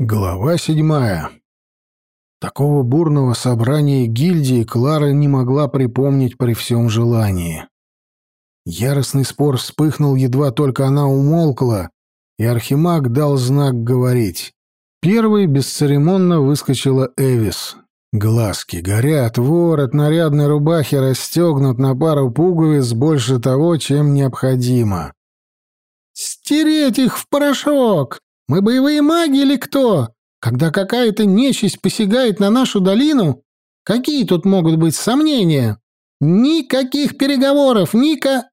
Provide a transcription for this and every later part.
Глава седьмая. Такого бурного собрания гильдии Клара не могла припомнить при всем желании. Яростный спор вспыхнул, едва только она умолкла, и Архимаг дал знак говорить. Первой бесцеремонно выскочила Эвис. Глазки горят, ворот нарядной рубахи расстегнут на пару пуговиц больше того, чем необходимо. «Стереть их в порошок!» Мы боевые маги или кто? Когда какая-то нечисть посягает на нашу долину, какие тут могут быть сомнения? Никаких переговоров, ника...»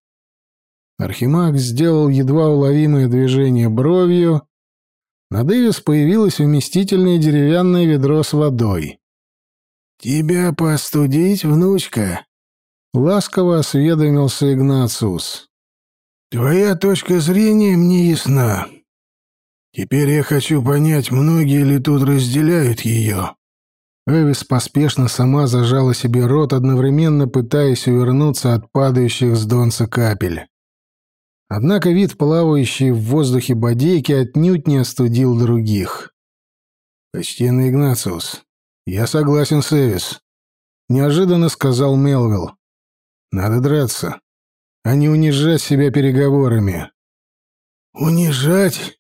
Архимаг сделал едва уловимое движение бровью. На Дэвис появилось вместительное деревянное ведро с водой. «Тебя постудить, внучка?» — ласково осведомился Игнациус. «Твоя точка зрения мне ясна. Теперь я хочу понять, многие ли тут разделяют ее». Эвис поспешно сама зажала себе рот, одновременно пытаясь увернуться от падающих с донца капель. Однако вид плавающей в воздухе бодейки отнюдь не остудил других. «Почтенный Игнациус, я согласен с Эвис», — неожиданно сказал Мелвилл. «Надо драться, а не унижать себя переговорами». «Унижать?»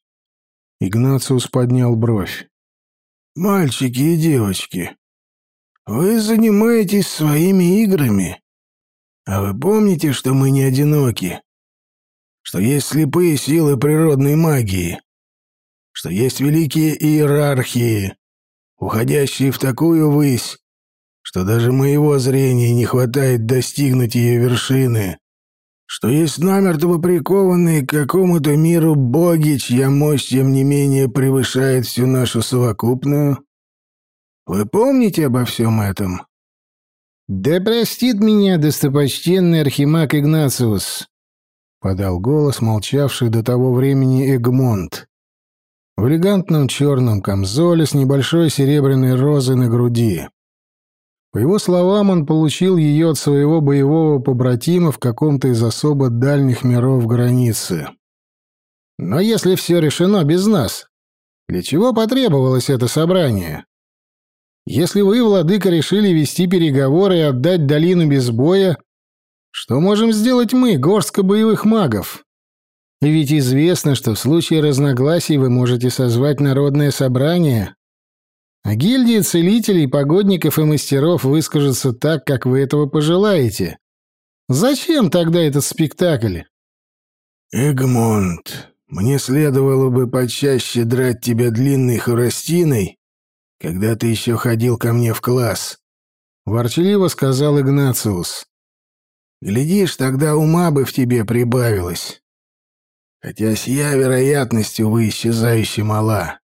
Игнациус поднял бровь. «Мальчики и девочки, вы занимаетесь своими играми. А вы помните, что мы не одиноки? Что есть слепые силы природной магии? Что есть великие иерархии, уходящие в такую высь, что даже моего зрения не хватает достигнуть ее вершины? Что есть намертво прикованные к какому-то миру боги, чья мощь, тем не менее, превышает всю нашу совокупную? Вы помните обо всем этом?» «Да простит меня достопочтенный архимаг Игнациус», — подал голос, молчавший до того времени Эгмонт. В элегантном черном камзоле с небольшой серебряной розой на груди. По его словам, он получил ее от своего боевого побратима в каком-то из особо дальних миров границы. Но если все решено без нас, для чего потребовалось это собрание? Если вы, владыка, решили вести переговоры и отдать долину без боя, что можем сделать мы, горстка боевых магов? ведь известно, что в случае разногласий вы можете созвать народное собрание, а гильдии целителей, погодников и мастеров выскажутся так, как вы этого пожелаете. Зачем тогда этот спектакль? Эгмонт, мне следовало бы почаще драть тебя длинной хворостиной, когда ты еще ходил ко мне в класс, ворчливо сказал Игнациус. Глядишь, тогда ума бы в тебе прибавилось. Хотя сия вероятность, увы, исчезающе мала.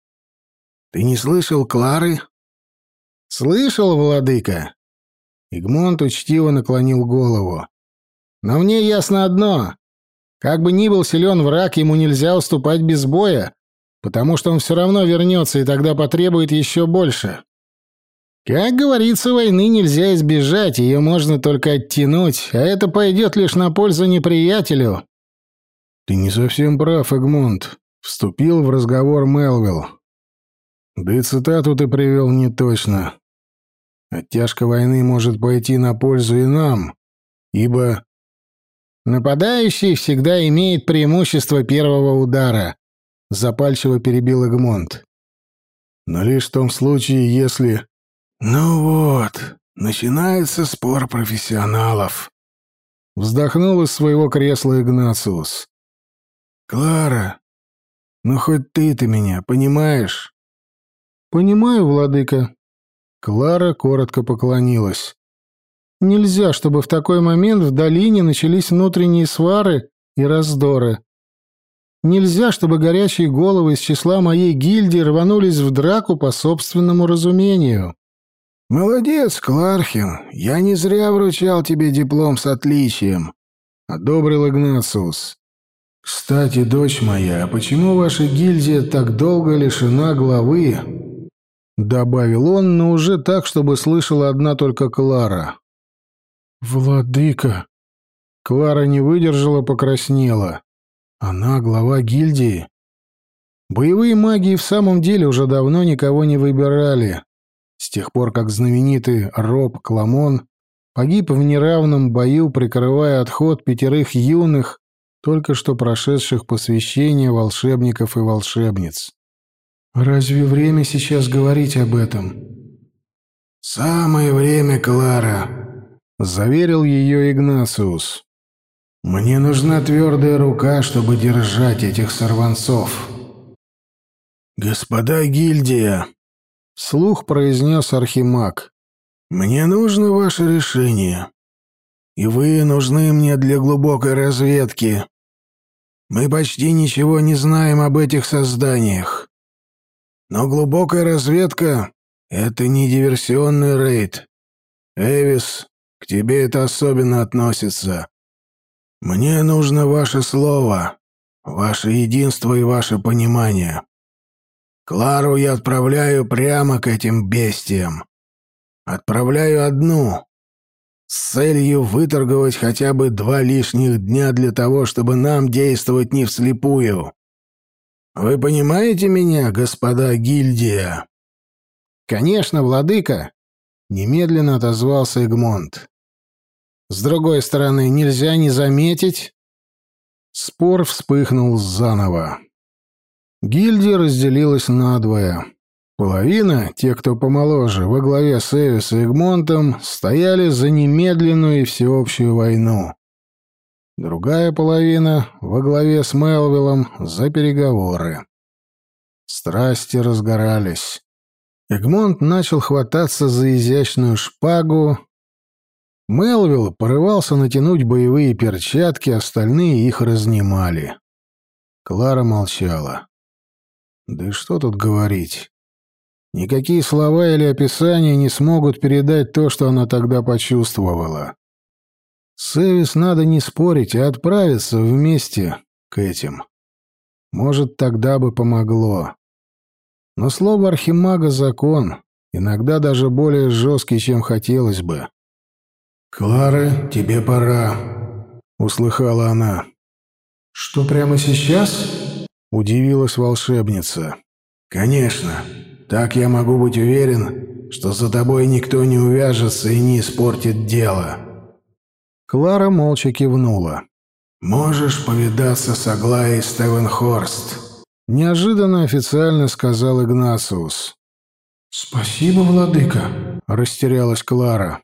Ты не слышал Клары? Слышал, владыка. Игмонт учтиво наклонил голову. Но мне ясно одно. Как бы ни был силен враг, ему нельзя уступать без боя, потому что он все равно вернется и тогда потребует еще больше. Как говорится, войны нельзя избежать, ее можно только оттянуть, а это пойдет лишь на пользу неприятелю. Ты не совсем прав, Эгмонт, вступил в разговор Мелвилл. Да и цитату ты привел не точно. Оттяжка войны может пойти на пользу и нам, ибо... «Нападающий всегда имеет преимущество первого удара», — запальчиво перебил Эгмонт. «Но лишь в том случае, если...» «Ну вот, начинается спор профессионалов», — вздохнул из своего кресла Игнациус. «Клара, ну хоть ты-то меня понимаешь?» «Понимаю, владыка». Клара коротко поклонилась. «Нельзя, чтобы в такой момент в долине начались внутренние свары и раздоры. Нельзя, чтобы горячие головы из числа моей гильдии рванулись в драку по собственному разумению». «Молодец, Клархин. Я не зря вручал тебе диплом с отличием», — одобрил Игнациус. «Кстати, дочь моя, а почему ваша гильдия так долго лишена главы?» Добавил он, но уже так, чтобы слышала одна только Клара. «Владыка!» Клара не выдержала, покраснела. «Она глава гильдии?» Боевые маги в самом деле уже давно никого не выбирали, с тех пор как знаменитый Роб Кламон погиб в неравном бою, прикрывая отход пятерых юных, только что прошедших посвящение волшебников и волшебниц. «Разве время сейчас говорить об этом?» «Самое время, Клара», — заверил ее Игнациус. «Мне нужна твердая рука, чтобы держать этих сорванцов». «Господа гильдия», — слух произнес Архимаг, — «мне нужно ваше решение, и вы нужны мне для глубокой разведки. Мы почти ничего не знаем об этих созданиях. Но глубокая разведка — это не диверсионный рейд. Эвис, к тебе это особенно относится. Мне нужно ваше слово, ваше единство и ваше понимание. Клару я отправляю прямо к этим бестиям. Отправляю одну, с целью выторговать хотя бы два лишних дня для того, чтобы нам действовать не вслепую. Вы понимаете меня, господа гильдия? Конечно, владыка, немедленно отозвался Эгмонт. С другой стороны, нельзя не заметить, спор вспыхнул заново. Гильдия разделилась надвое. Половина, те, кто помоложе, во главе с Эвис и Эгмонтом, стояли за немедленную и всеобщую войну. Другая половина, во главе с Мелвиллом, за переговоры. Страсти разгорались. Эгмонт начал хвататься за изящную шпагу. Мелвилл порывался натянуть боевые перчатки, остальные их разнимали. Клара молчала. Да и что тут говорить? Никакие слова или описания не смогут передать то, что она тогда почувствовала. С Эвис надо не спорить, а отправиться вместе к этим. Может, тогда бы помогло. Но слово Архимага — закон, иногда даже более жесткий, чем хотелось бы. «Клара, тебе пора», — услыхала она. «Что, прямо сейчас?» — удивилась волшебница. «Конечно. Так я могу быть уверен, что за тобой никто не увяжется и не испортит дело». Клара молча кивнула. «Можешь повидаться с Аглаей Стевенхорст», — неожиданно официально сказал Игнациус. «Спасибо, владыка», — растерялась Клара.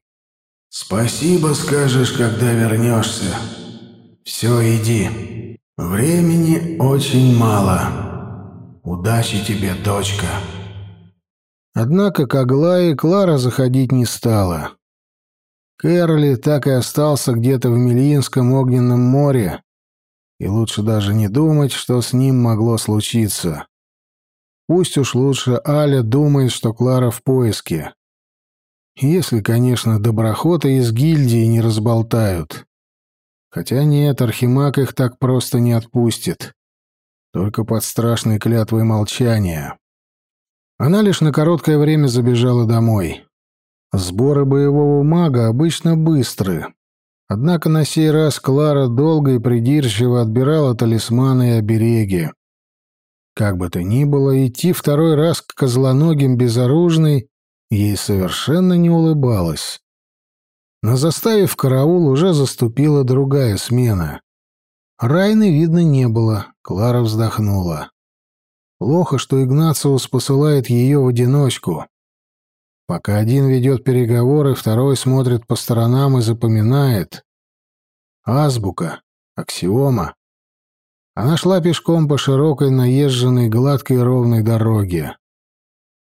«Спасибо скажешь, когда вернешься. Все, иди». «Времени очень мало. Удачи тебе, дочка». Однако к Аглае Клара заходить не стала. Кэрли так и остался где-то в Мельинском огненном море, и лучше даже не думать, что с ним могло случиться. Пусть уж лучше Аля думает, что Клара в поиске. Если, конечно, доброхоты из гильдии не разболтают. Хотя нет, Архимаг их так просто не отпустит. Только под страшной клятвой молчания. Она лишь на короткое время забежала домой. Сборы боевого мага обычно быстры. Однако на сей раз Клара долго и придирчиво отбирала талисманы и обереги. Как бы то ни было, идти второй раз к козлоногим безоружной ей совершенно не улыбалось. На заставе в караул уже заступила другая смена. Райны видно не было, Клара вздохнула. Плохо, что Игнациус посылает ее в одиночку. Пока один ведет переговоры, второй смотрит по сторонам и запоминает. Азбука, аксиома. Она шла пешком по широкой, наезженной, гладкой ровной дороге.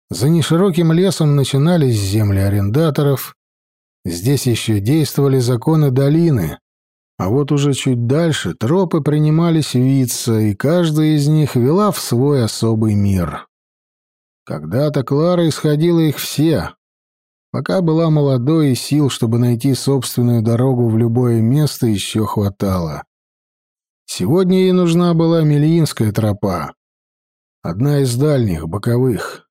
За нешироким лесом начинались земли арендаторов, Здесь еще действовали законы долины, а вот уже чуть дальше тропы принимались виться, и каждая из них вела в свой особый мир. Когда-то Клара исходила их все. Пока была молодой и сил, чтобы найти собственную дорогу в любое место, еще хватало. Сегодня ей нужна была Мельинская тропа. Одна из дальних, боковых.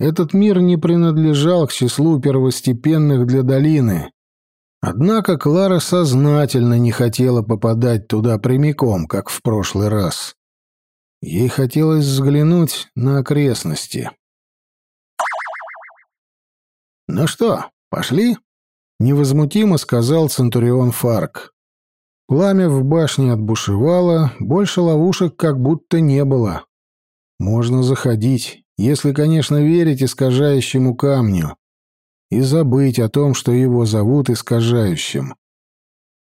Этот мир не принадлежал к числу первостепенных для долины. Однако Клара сознательно не хотела попадать туда прямиком, как в прошлый раз. Ей хотелось взглянуть на окрестности. «Ну что, пошли?» — невозмутимо сказал Центурион Фарк. Пламя в башне отбушевало, больше ловушек как будто не было. Можно заходить, если, конечно, верить искажающему камню, и забыть о том, что его зовут искажающим.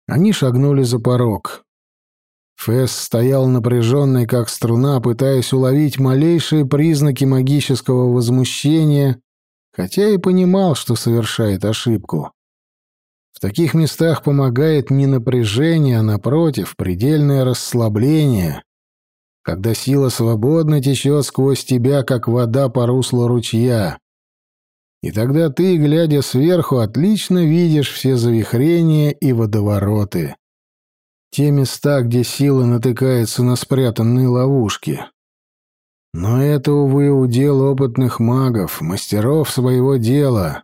Они шагнули за порог. Фесс стоял напряженный, как струна, пытаясь уловить малейшие признаки магического возмущения, хотя и понимал, что совершает ошибку. В таких местах помогает не напряжение, а, напротив, предельное расслабление, когда сила свободно течет сквозь тебя, как вода по руслу ручья. И тогда ты, глядя сверху, отлично видишь все завихрения и водовороты. Те места, где сила натыкается на спрятанные ловушки. Но это, увы, удел опытных магов, мастеров своего дела.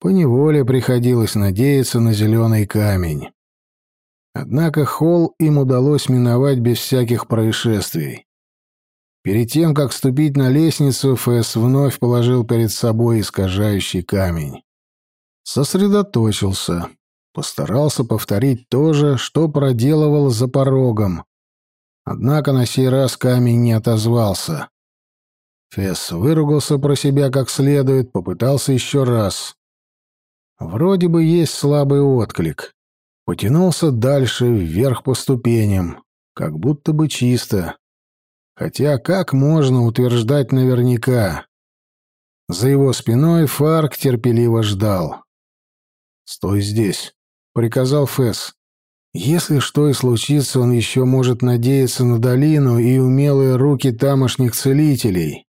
Поневоле приходилось надеяться на зеленый камень. Однако холл им удалось миновать без всяких происшествий. Перед тем, как ступить на лестницу, Фэс вновь положил перед собой искажающий камень. Сосредоточился. Постарался повторить то же, что проделывал за порогом. Однако на сей раз камень не отозвался. Фесс выругался про себя как следует, попытался еще раз. Вроде бы есть слабый отклик. Потянулся дальше, вверх по ступеням, как будто бы чисто. Хотя как можно утверждать наверняка? За его спиной Фарк терпеливо ждал. «Стой здесь», — приказал Фесс. «Если что и случится, он еще может надеяться на долину и умелые руки тамошних целителей.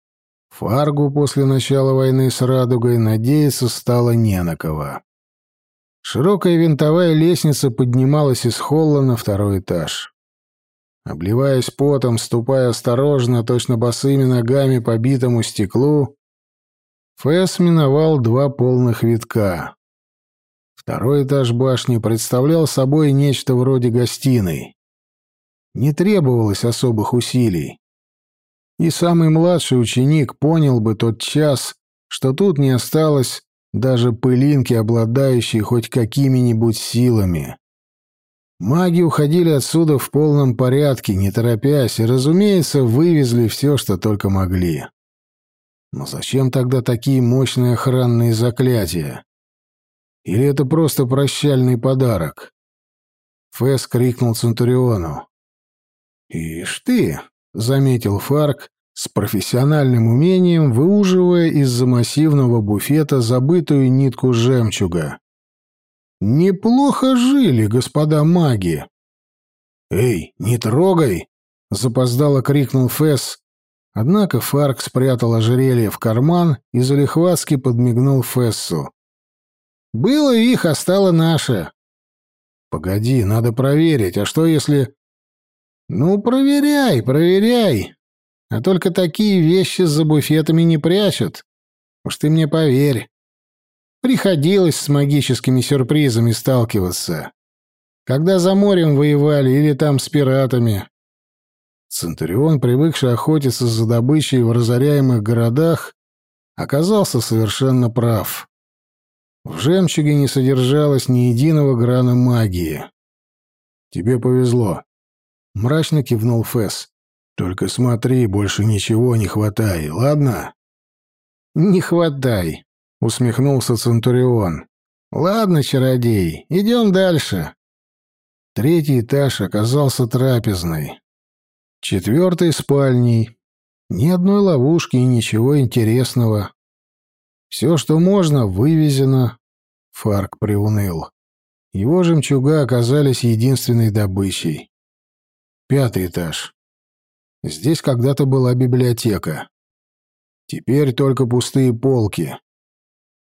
Фаргу после начала войны с Радугой надеяться стало не на кого. Широкая винтовая лестница поднималась из холла на второй этаж. Обливаясь потом, ступая осторожно, точно босыми ногами по битому стеклу, Фэс миновал два полных витка. Второй этаж башни представлял собой нечто вроде гостиной. Не требовалось особых усилий. И самый младший ученик понял бы тот час, что тут не осталось даже пылинки, обладающей хоть какими-нибудь силами. Маги уходили отсюда в полном порядке, не торопясь, и, разумеется, вывезли все, что только могли. Но зачем тогда такие мощные охранные заклятия? Или это просто прощальный подарок? Фэс крикнул Центуриону. «Ишь ты!» — заметил Фарк, с профессиональным умением выуживая из-за массивного буфета забытую нитку жемчуга. «Неплохо жили, господа маги!» «Эй, не трогай!» — запоздало крикнул Фесс. Однако Фарк спрятал ожерелье в карман и залихватски подмигнул Фессу. «Было их, а стало наше!» «Погоди, надо проверить, а что если...» «Ну, проверяй, проверяй. А только такие вещи за буфетами не прячут. Уж ты мне поверь. Приходилось с магическими сюрпризами сталкиваться. Когда за морем воевали или там с пиратами. Центурион, привыкший охотиться за добычей в разоряемых городах, оказался совершенно прав. В жемчуге не содержалось ни единого грана магии. «Тебе повезло», Мрачно кивнул Фэс. «Только смотри, больше ничего не хватай, ладно?» «Не хватай», — усмехнулся Центурион. «Ладно, чародей, идем дальше». Третий этаж оказался трапезной. Четвертый — спальней. Ни одной ловушки и ничего интересного. Все, что можно, вывезено. Фарк приуныл. Его жемчуга оказались единственной добычей. Пятый этаж. Здесь когда-то была библиотека. Теперь только пустые полки.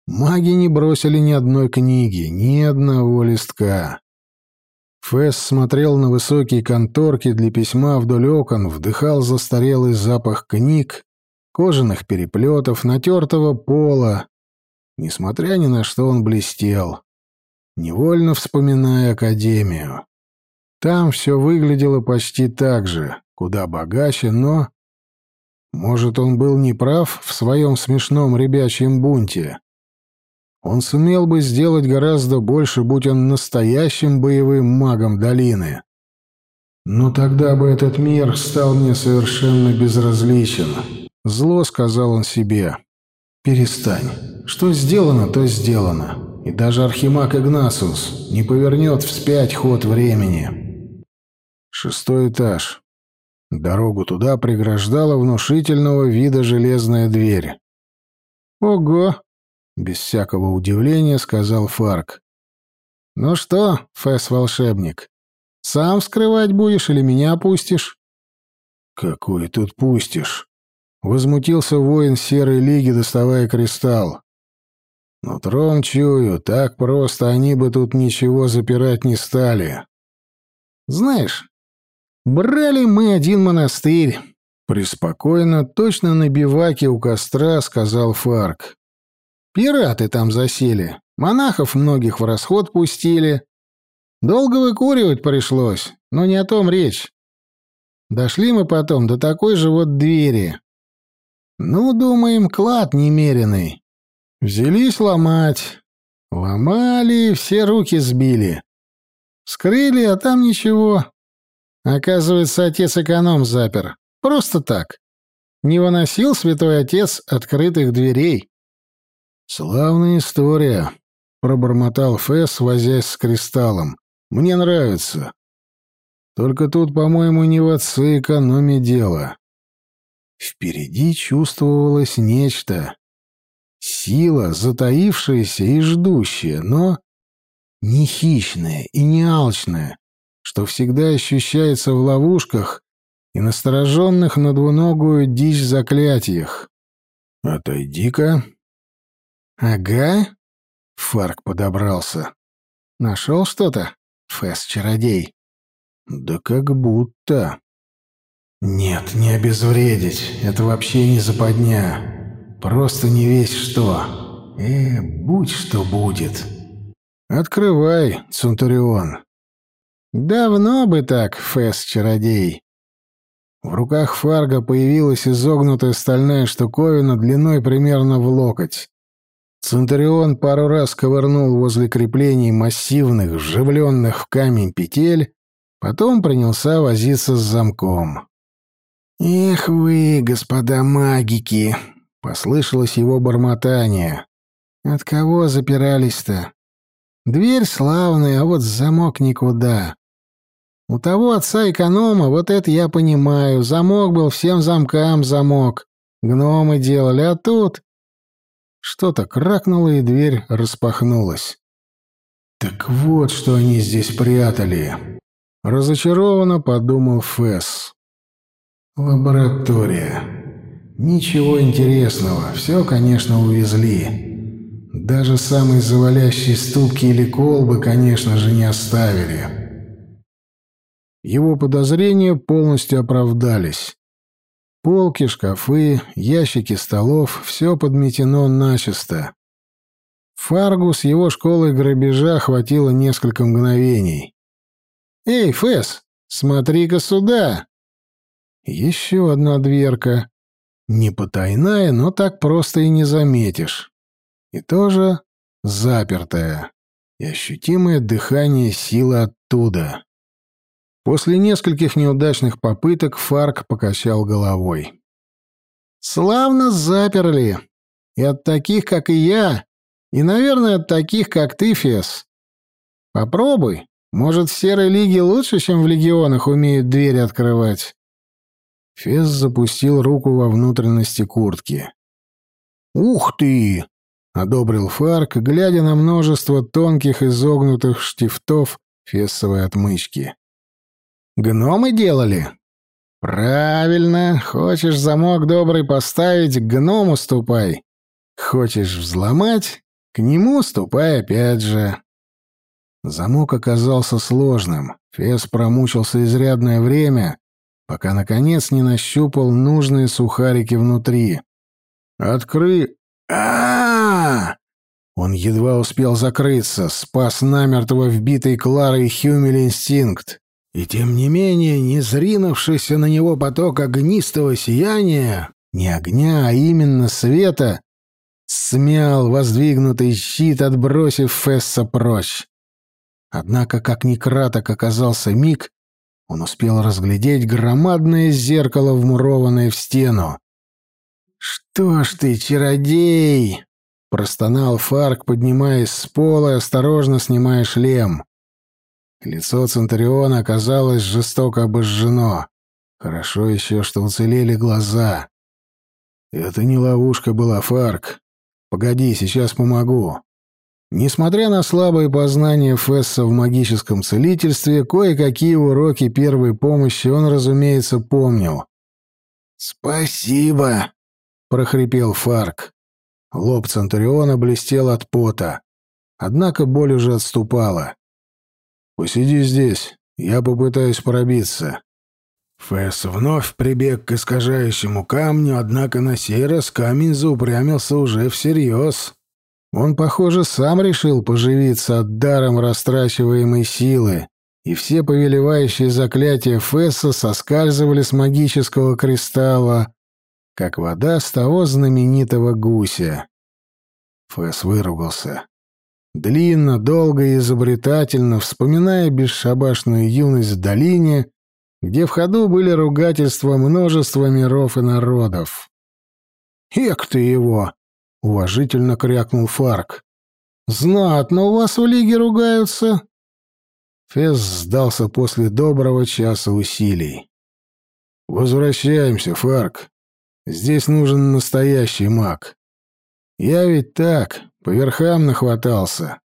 Маги не бросили ни одной книги, ни одного листка. Фэс смотрел на высокие конторки для письма вдоль окон, вдыхал застарелый запах книг, кожаных переплетов, натертого пола. Несмотря ни на что он блестел, невольно вспоминая Академию. Там все выглядело почти так же. куда богаче, но... Может, он был неправ в своем смешном ребячьем бунте? Он сумел бы сделать гораздо больше, будь он настоящим боевым магом долины. Но тогда бы этот мир стал мне совершенно безразличен. Зло сказал он себе. «Перестань. Что сделано, то сделано. И даже Архимаг Игнасус не повернет вспять ход времени». Шестой этаж. Дорогу туда преграждала внушительного вида железная дверь. «Ого!» — без всякого удивления сказал Фарк. «Ну что, Фэс-волшебник, сам вскрывать будешь или меня пустишь?» «Какой тут пустишь?» — возмутился воин Серой Лиги, доставая кристалл. «Нутром чую, так просто они бы тут ничего запирать не стали». «Знаешь, Брали мы один монастырь. Приспокойно, точно на биваке у костра, сказал Фарк. Пираты там засели. Монахов многих в расход пустили. Долго выкуривать пришлось, но не о том речь. Дошли мы потом до такой же вот двери. Ну, думаем, клад немеренный. Взялись ломать. Ломали, все руки сбили. Скрыли, а там ничего. Оказывается, отец-эконом запер. Просто так. Не выносил святой отец открытых дверей. «Славная история», — пробормотал Фэс, возясь с кристаллом. «Мне нравится. Только тут, по-моему, не в отце экономе дело». Впереди чувствовалось нечто. Сила, затаившаяся и ждущая, но не хищная и не алчная, что всегда ощущается в ловушках и настороженных на двуногую дичь заклятиях. «Отойди-ка». «Ага». Фарк подобрался. «Нашел что-то, Фэс-чародей?» «Да как будто». «Нет, не обезвредить. Это вообще не западня. Просто не весь что. Э, будь что будет». «Открывай, Центурион». Давно бы так, Фэс-чародей. В руках Фарга появилась изогнутая стальная штуковина длиной примерно в локоть. Центурион пару раз ковырнул возле креплений массивных, вживленных в камень петель, потом принялся возиться с замком. «Эх вы, господа магики!» — послышалось его бормотание. «От кого запирались-то? Дверь славная, а вот замок никуда. У того отца-эконома, вот это я понимаю, замок был всем замкам замок. Гномы делали, а тут... Что-то кракнуло, и дверь распахнулась. «Так вот, что они здесь прятали», — разочарованно подумал Фесс. «Лаборатория. Ничего интересного, все, конечно, увезли. Даже самые завалящие ступки или колбы, конечно же, не оставили». Его подозрения полностью оправдались. Полки, шкафы, ящики столов — все подметено начисто. Фаргу с его школой грабежа хватило несколько мгновений. «Эй, Фэс, смотри-ка сюда!» Еще одна дверка. Не потайная, но так просто и не заметишь. И тоже запертая. И ощутимое дыхание силы оттуда. После нескольких неудачных попыток Фарк покачал головой. «Славно заперли. И от таких, как и я, и, наверное, от таких, как ты, Фес. Попробуй. Может, в Серой Лиге лучше, чем в Легионах умеют двери открывать?» Фес запустил руку во внутренности куртки. «Ух ты!» — одобрил Фарк, глядя на множество тонких изогнутых штифтов фессовой отмычки. Гномы делали? Правильно. Хочешь замок добрый поставить, к гному ступай. Хочешь взломать, к нему ступай опять же. Замок оказался сложным. Фес промучился изрядное время, пока, наконец, не нащупал нужные сухарики внутри. «Откры...» а, -а, -а Он едва успел закрыться, спас намертво вбитый Кларой Хюмель инстинкт. И тем не менее, не зринувшийся на него поток огнистого сияния, не огня, а именно света, смял воздвигнутый щит, отбросив Фесса прочь. Однако, как ни краток оказался миг, он успел разглядеть громадное зеркало, вмурованное в стену. «Что ж ты, чародей!» — простонал Фарк, поднимаясь с пола и осторожно снимая шлем. Лицо Центуриона оказалось жестоко обожжено. Хорошо еще, что уцелели глаза. «Это не ловушка была, Фарк. Погоди, сейчас помогу». Несмотря на слабые познания Фесса в магическом целительстве, кое-какие уроки первой помощи он, разумеется, помнил. «Спасибо», — прохрипел Фарк. Лоб Центуриона блестел от пота. Однако боль уже отступала. «Посиди здесь, я попытаюсь пробиться». Фесс вновь прибег к искажающему камню, однако на сей раз камень заупрямился уже всерьез. Он, похоже, сам решил поживиться от даром растрачиваемой силы, и все повелевающие заклятия Фесса соскальзывали с магического кристалла, как вода с того знаменитого гуся. Фесс выругался. Длинно, долго и изобретательно, вспоминая бесшабашную юность в долине, где в ходу были ругательства множества миров и народов. «Эк ты его!» — уважительно крякнул Фарк. «Знатно у вас в лиге ругаются!» Фес сдался после доброго часа усилий. «Возвращаемся, Фарк. Здесь нужен настоящий маг. Я ведь так, по верхам нахватался.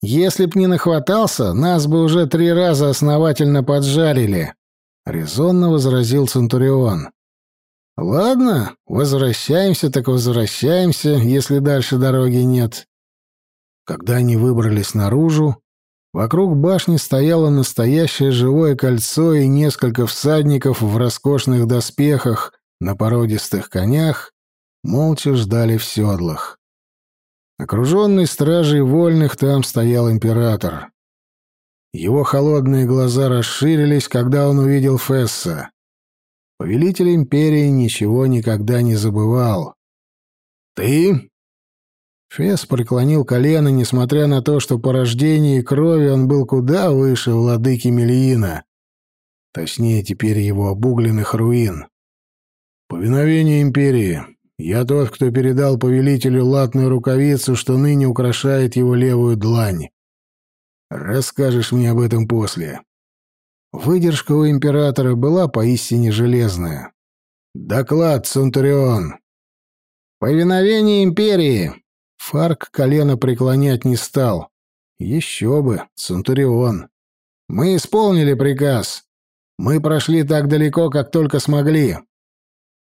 Если б не нахватался, нас бы уже три раза основательно поджарили», — резонно возразил Центурион. Ладно, возвращаемся так возвращаемся, если дальше дороги нет. Когда они выбрались наружу, вокруг башни стояло настоящее живое кольцо и несколько всадников в роскошных доспехах на породистых конях молча ждали в седлах. Окруженный стражей вольных там стоял император. Его холодные глаза расширились, когда он увидел Фесса. Повелитель империи ничего никогда не забывал. «Ты?» Фес преклонил колено, несмотря на то, что по рождении и крови он был куда выше владыки Мельина. Точнее, теперь его обугленных руин. «Повиновение империи. Я тот, кто передал повелителю латную рукавицу, что ныне украшает его левую длань. Расскажешь мне об этом после. Выдержка у императора была поистине железная. «Доклад, Центурион!» «Повиновение империи!» Фарк колено преклонять не стал. «Еще бы, Центурион!» «Мы исполнили приказ. Мы прошли так далеко, как только смогли».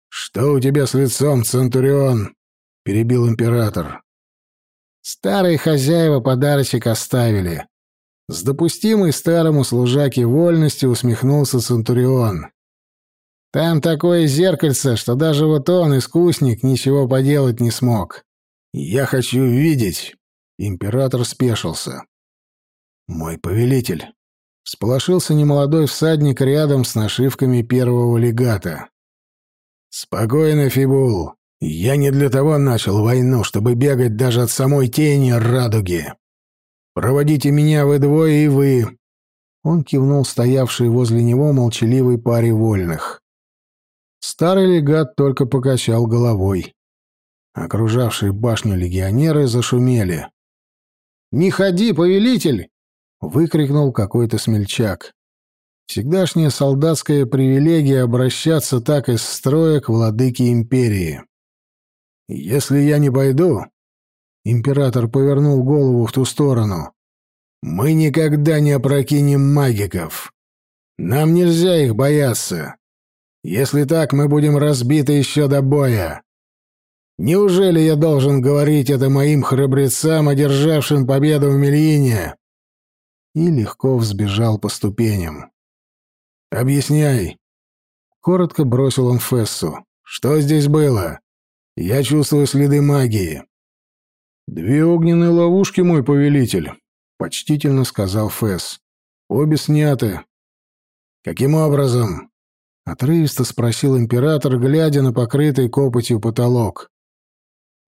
«Что у тебя с лицом, Центурион?» — перебил император. «Старые хозяева подарочек оставили. С допустимой старому служаке вольности усмехнулся Центурион. «Там такое зеркальце, что даже вот он, искусник, ничего поделать не смог. Я хочу видеть!» Император спешился. «Мой повелитель!» Сполошился немолодой всадник рядом с нашивками первого легата. «Спокойно, Фибул. Я не для того начал войну, чтобы бегать даже от самой тени радуги. Проводите меня вы двое и вы!» Он кивнул стоявшей возле него молчаливой паре вольных. Старый легат только покачал головой. Окружавшие башню легионеры зашумели. «Не ходи, повелитель!» — выкрикнул какой-то смельчак. Всегдашняя солдатская привилегия обращаться так из строя к владыке империи. «Если я не пойду, Император повернул голову в ту сторону. «Мы никогда не опрокинем магиков. Нам нельзя их бояться. Если так, мы будем разбиты еще до боя. Неужели я должен говорить это моим храбрецам, одержавшим победу в Мельине?» И легко взбежал по ступеням. «Объясняй». Коротко бросил он Фессу. «Что здесь было? Я чувствую следы магии». «Две огненные ловушки, мой повелитель», — почтительно сказал Фэс. «Обе сняты. Каким образом? Отрывисто спросил император, глядя на покрытый копотью потолок.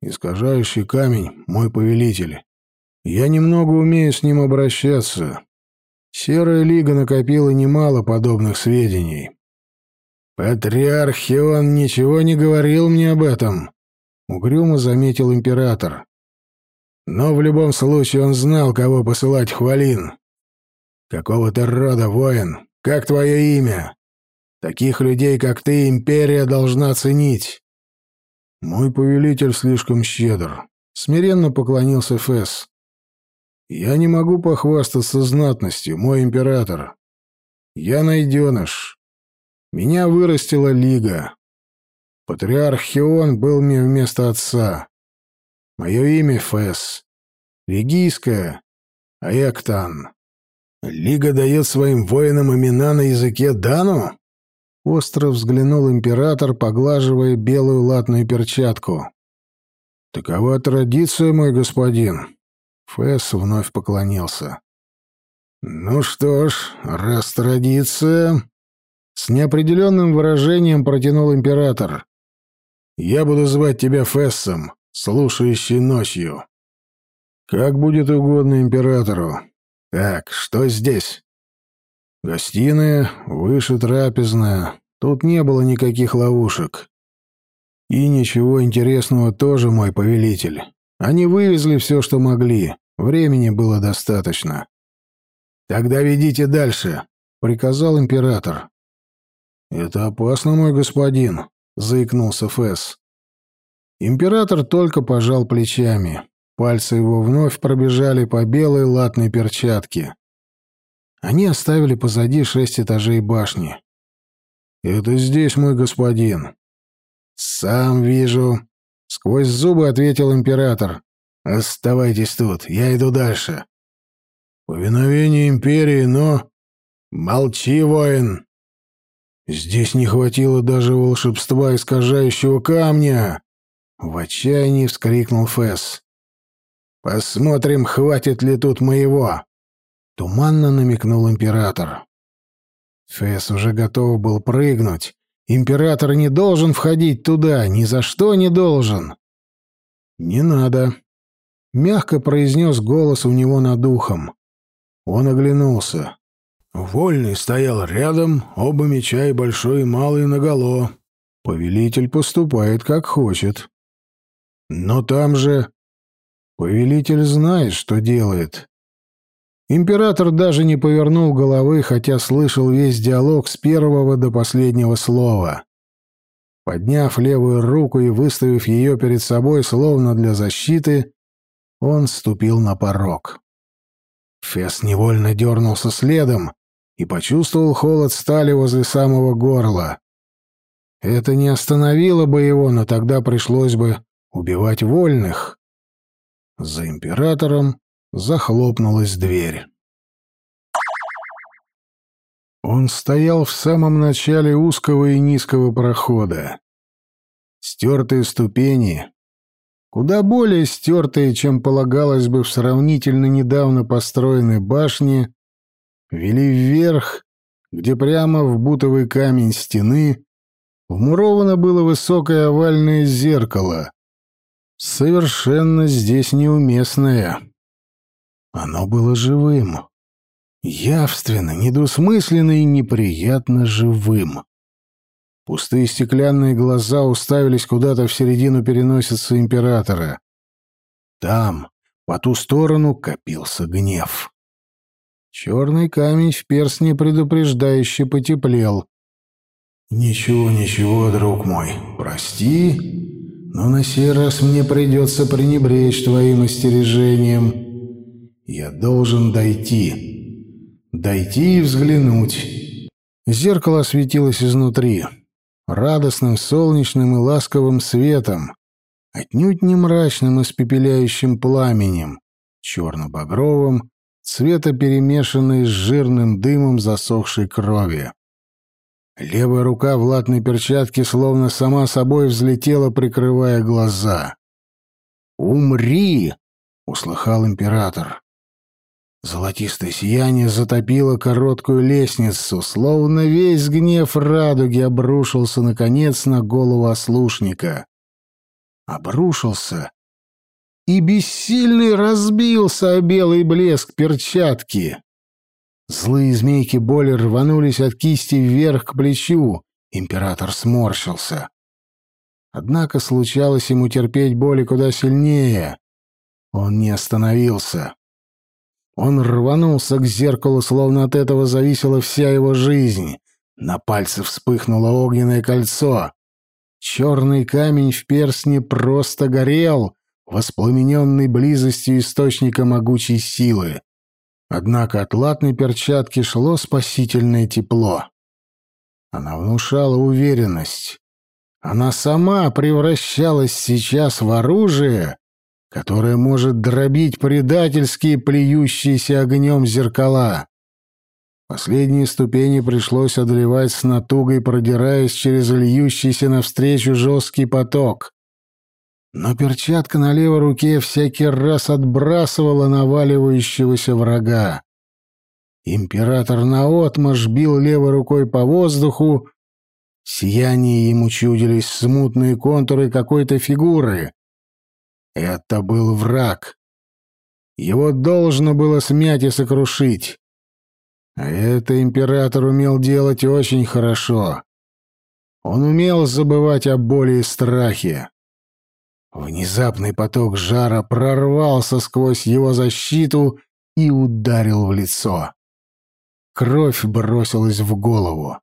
Искажающий камень, мой повелитель. Я немного умею с ним обращаться. Серая лига накопила немало подобных сведений. Патриарх Хион ничего не говорил мне об этом, угрюмо заметил император. Но в любом случае он знал, кого посылать хвалин. Какого ты рода воин? Как твое имя? Таких людей, как ты, империя должна ценить. Мой повелитель слишком щедр. Смиренно поклонился Фэс. Я не могу похвастаться знатностью, мой император. Я найденыш. Меня вырастила Лига. Патриарх Хион был мне вместо отца. Мое имя Фэс. Лигийское — Аяктан. Лига дает своим воинам имена на языке Дану? Остро взглянул император, поглаживая белую латную перчатку. «Такова традиция, мой господин». Фэс вновь поклонился. «Ну что ж, раз традиция...» С неопределенным выражением протянул император. «Я буду звать тебя Фессом, слушающий ночью». «Как будет угодно императору. Так, что здесь?» Гостиная, выше трапезная. Тут не было никаких ловушек. И ничего интересного тоже, мой повелитель. Они вывезли все, что могли. Времени было достаточно. «Тогда ведите дальше», — приказал император. «Это опасно, мой господин», — заикнулся Фэс. Император только пожал плечами. Пальцы его вновь пробежали по белой латной перчатке. Они оставили позади шесть этажей башни. «Это здесь, мой господин». «Сам вижу», — сквозь зубы ответил император. «Оставайтесь тут, я иду дальше». «Повиновение империи, но...» «Молчи, воин!» «Здесь не хватило даже волшебства искажающего камня!» В отчаянии вскрикнул Фэс. «Посмотрим, хватит ли тут моего!» Туманно намекнул император. Фэс уже готов был прыгнуть. Император не должен входить туда, ни за что не должен. «Не надо», — мягко произнес голос у него над ухом. Он оглянулся. Вольный стоял рядом, оба меча и большой и малый наголо. Повелитель поступает как хочет. Но там же... Повелитель знает, что делает. Император даже не повернул головы, хотя слышал весь диалог с первого до последнего слова. Подняв левую руку и выставив ее перед собой, словно для защиты, он ступил на порог. Фес невольно дернулся следом и почувствовал холод стали возле самого горла. Это не остановило бы его, но тогда пришлось бы убивать вольных. За императором захлопнулась дверь. Он стоял в самом начале узкого и низкого прохода. Стертые ступени, куда более стертые, чем полагалось бы в сравнительно недавно построенной башне, вели вверх, где прямо в бутовый камень стены вмуровано было высокое овальное зеркало, совершенно здесь неуместное. Оно было живым. Явственно, недвусмысленно и неприятно живым. Пустые стеклянные глаза уставились куда-то в середину переносицы императора. Там, по ту сторону, копился гнев. Черный камень в перстне предупреждающе потеплел. «Ничего, ничего, друг мой, прости, но на сей раз мне придется пренебречь твоим остережением». Я должен дойти. Дойти и взглянуть. Зеркало осветилось изнутри. Радостным, солнечным и ласковым светом. Отнюдь не мрачным, испепеляющим пламенем. Черно-багровым, цвета перемешанной с жирным дымом засохшей крови. Левая рука в латной перчатке словно сама собой взлетела, прикрывая глаза. «Умри!» — услыхал император. Золотистое сияние затопило короткую лестницу, словно весь гнев радуги обрушился, наконец, на голову ослушника. Обрушился и бессильный разбился о белый блеск перчатки. Злые змейки боли рванулись от кисти вверх к плечу. Император сморщился. Однако случалось ему терпеть боли куда сильнее. Он не остановился. Он рванулся к зеркалу, словно от этого зависела вся его жизнь. На пальце вспыхнуло огненное кольцо. Черный камень в перстне просто горел, воспламененный близостью источника могучей силы. Однако от латной перчатки шло спасительное тепло. Она внушала уверенность. Она сама превращалась сейчас в оружие, которое может дробить предательские плюющиеся огнем зеркала. Последние ступени пришлось одолевать с натугой, продираясь через льющийся навстречу жесткий поток. Но перчатка на левой руке всякий раз отбрасывала наваливающегося врага. Император наотмашь бил левой рукой по воздуху, сияние ему чудились смутные контуры какой-то фигуры. Это был враг. Его должно было смять и сокрушить. А это император умел делать очень хорошо. Он умел забывать о боли и страхе. Внезапный поток жара прорвался сквозь его защиту и ударил в лицо. Кровь бросилась в голову.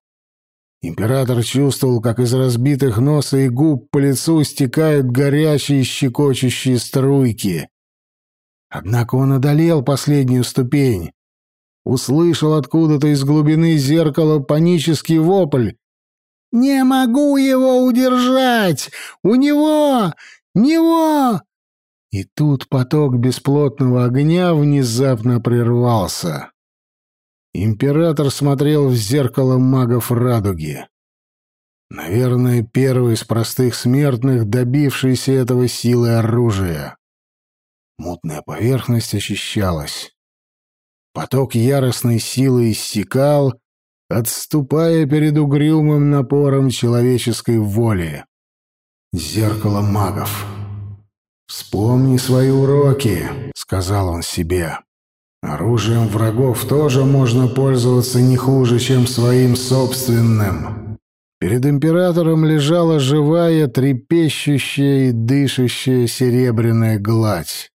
Император чувствовал, как из разбитых носа и губ по лицу стекают горячие щекочущие струйки. Однако он одолел последнюю ступень. Услышал откуда-то из глубины зеркала панический вопль. «Не могу его удержать! У него него!» И тут поток бесплотного огня внезапно прервался. Император смотрел в зеркало магов радуги. Наверное, первый из простых смертных, добившийся этого силы оружия. Мутная поверхность очищалась. Поток яростной силы иссякал, отступая перед угрюмым напором человеческой воли. Зеркало магов. «Вспомни свои уроки», — сказал он себе. «Оружием врагов тоже можно пользоваться не хуже, чем своим собственным». Перед императором лежала живая, трепещущая и дышащая серебряная гладь.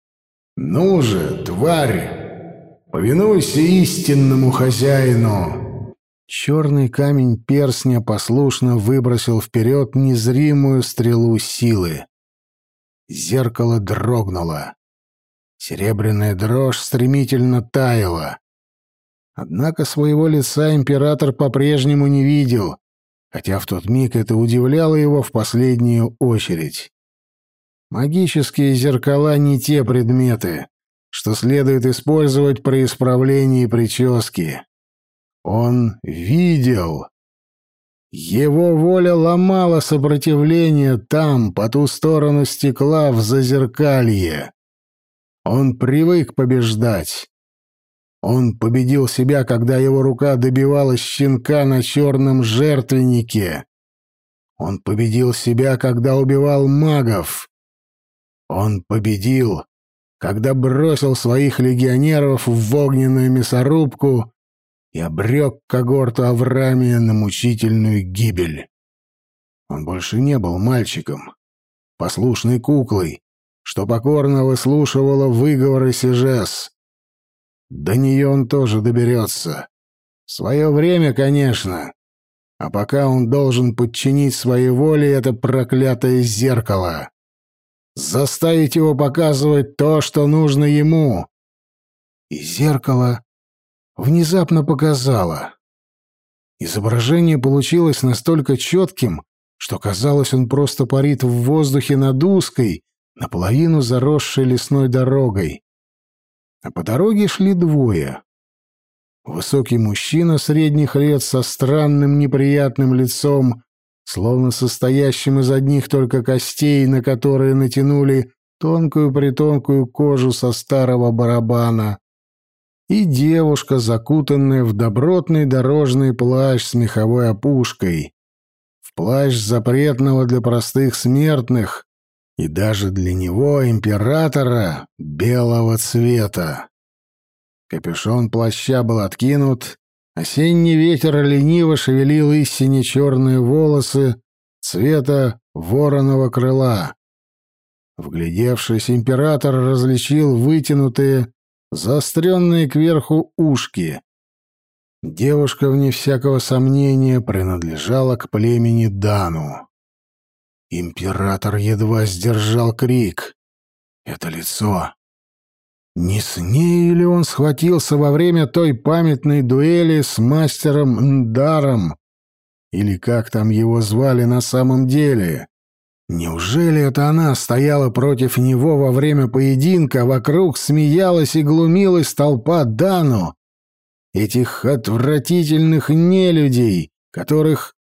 «Ну же, тварь, повинуйся истинному хозяину!» Черный камень перстня послушно выбросил вперед незримую стрелу силы. Зеркало дрогнуло. Серебряная дрожь стремительно таяла. Однако своего лица император по-прежнему не видел, хотя в тот миг это удивляло его в последнюю очередь. Магические зеркала не те предметы, что следует использовать при исправлении прически. Он видел. Его воля ломала сопротивление там, по ту сторону стекла, в зазеркалье. Он привык побеждать. Он победил себя, когда его рука добивала щенка на черном жертвеннике. Он победил себя, когда убивал магов. Он победил, когда бросил своих легионеров в огненную мясорубку и обрек когорту Аврамия на мучительную гибель. Он больше не был мальчиком, послушной куклой, что покорно выслушивала выговоры Сижес. До нее он тоже доберется. В свое время, конечно. А пока он должен подчинить своей воле это проклятое зеркало. Заставить его показывать то, что нужно ему. И зеркало внезапно показала. Изображение получилось настолько четким, что казалось, он просто парит в воздухе над узкой, наполовину заросшей лесной дорогой. А по дороге шли двое. Высокий мужчина средних лет со странным неприятным лицом, словно состоящим из одних только костей, на которые натянули тонкую-притонкую кожу со старого барабана и девушка, закутанная в добротный дорожный плащ с меховой опушкой, в плащ запретного для простых смертных и даже для него, императора, белого цвета. Капюшон плаща был откинут, осенний ветер лениво шевелил истине черные волосы цвета вороного крыла. Вглядевшись, император различил вытянутые, заостренные кверху ушки. Девушка, вне всякого сомнения, принадлежала к племени Дану. Император едва сдержал крик. Это лицо. Не с ней ли он схватился во время той памятной дуэли с мастером Ндаром? Или как там его звали на самом деле? Неужели это она стояла против него во время поединка, вокруг смеялась и глумилась толпа Дану? Этих отвратительных нелюдей, которых...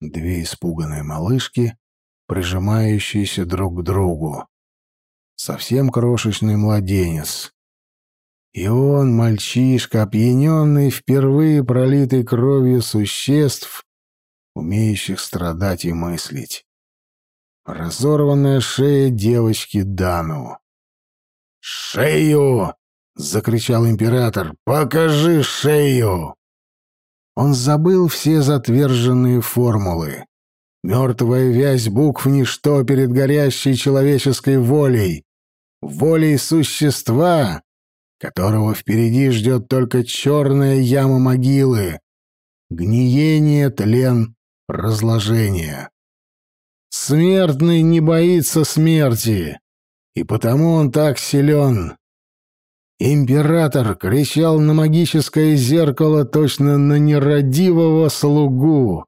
Две испуганные малышки, прижимающиеся друг к другу. Совсем крошечный младенец. И он, мальчишка, опьяненный впервые пролитой кровью существ, умеющих страдать и мыслить. Разорванная шея девочки Дану. «Шею!» — закричал император. «Покажи шею!» Он забыл все затверженные формулы. Мертвая вязь букв — ничто перед горящей человеческой волей. Волей существа, которого впереди ждет только черная яма могилы. Гниение, тлен, разложение. Смертный не боится смерти, и потому он так силен. Император кричал на магическое зеркало точно на нерадивого слугу.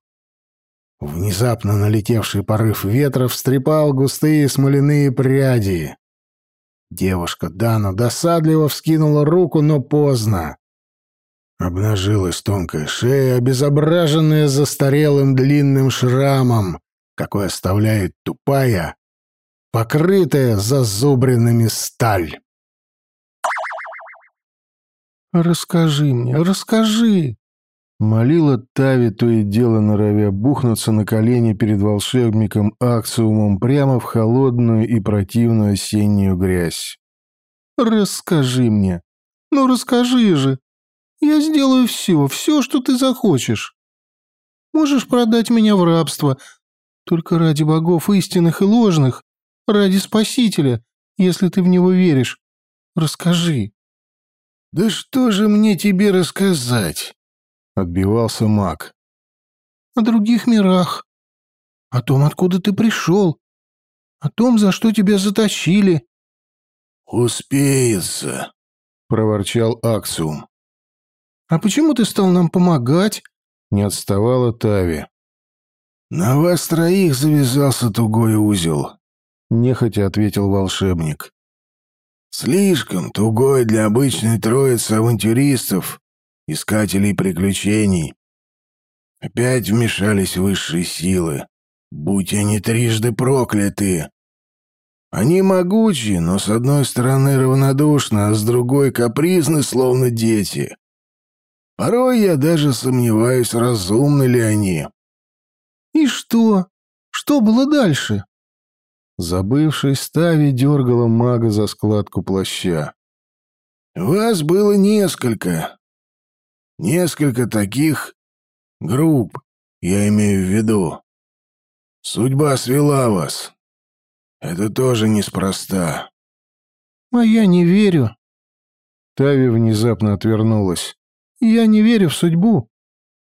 Внезапно налетевший порыв ветра встрепал густые смоляные пряди. Девушка Дана досадливо вскинула руку, но поздно. Обнажилась тонкая шея, обезображенная застарелым длинным шрамом, какой оставляет тупая, покрытая зазубринами сталь. «Расскажи мне, расскажи!» Молила Тави, то и дело норовя бухнуться на колени перед волшебником Аксиумом прямо в холодную и противную осеннюю грязь. «Расскажи мне! Ну расскажи же! Я сделаю все, все, что ты захочешь. Можешь продать меня в рабство, только ради богов истинных и ложных, ради Спасителя, если ты в него веришь. Расскажи». «Да что же мне тебе рассказать?» — отбивался маг. «О других мирах, о том, откуда ты пришел, о том, за что тебя затащили». «Успеется», — проворчал Аксум. «А почему ты стал нам помогать?» — не отставала Тави. «На вас троих завязался тугой узел», — нехотя ответил волшебник. «Слишком тугой для обычной троицы авантюристов, искателей приключений. Опять вмешались высшие силы. Будь они трижды прокляты. Они могучи, но с одной стороны равнодушны, а с другой капризны, словно дети. Порой я даже сомневаюсь, разумны ли они. «И что? Что было дальше?» Забывшись, Стави дергала мага за складку плаща. «Вас было несколько. Несколько таких групп, я имею в виду. Судьба свела вас. Это тоже неспроста». «А я не верю». Тави внезапно отвернулась. «Я не верю в судьбу.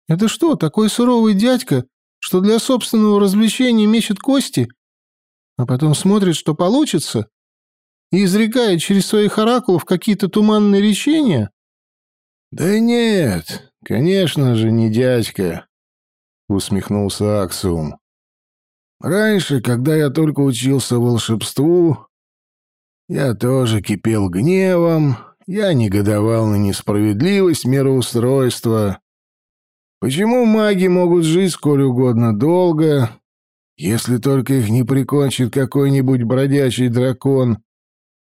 Это что, такой суровый дядька, что для собственного развлечения мечет кости, а потом смотрит, что получится, и изрекает через своих оракулов какие-то туманные речения? «Да нет, конечно же, не дядька», — усмехнулся Аксиум. «Раньше, когда я только учился волшебству, я тоже кипел гневом, я негодовал на несправедливость мироустройства, Почему маги могут жить сколь угодно долго, если только их не прикончит какой-нибудь бродячий дракон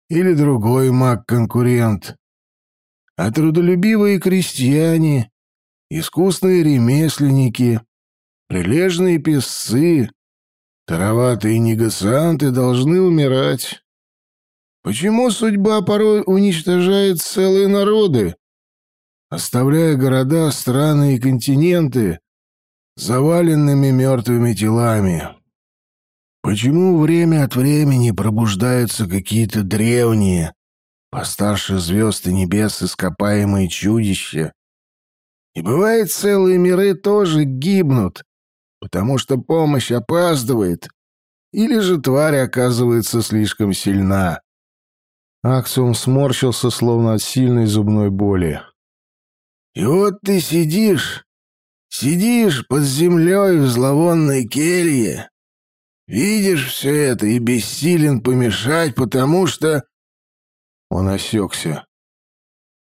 или другой маг-конкурент? а трудолюбивые крестьяне, искусные ремесленники, прилежные песцы, тароватые негацианты должны умирать. Почему судьба порой уничтожает целые народы, оставляя города, страны и континенты заваленными мертвыми телами? Почему время от времени пробуждаются какие-то древние, постарше звезд и небес ископаемые чудища? И бывает, целые миры тоже гибнут, потому что помощь опаздывает, или же тварь оказывается слишком сильна. Аксум сморщился, словно от сильной зубной боли. «И вот ты сидишь, сидишь под землей в зловонной келье, видишь все это и бессилен помешать, потому что...» Он осекся.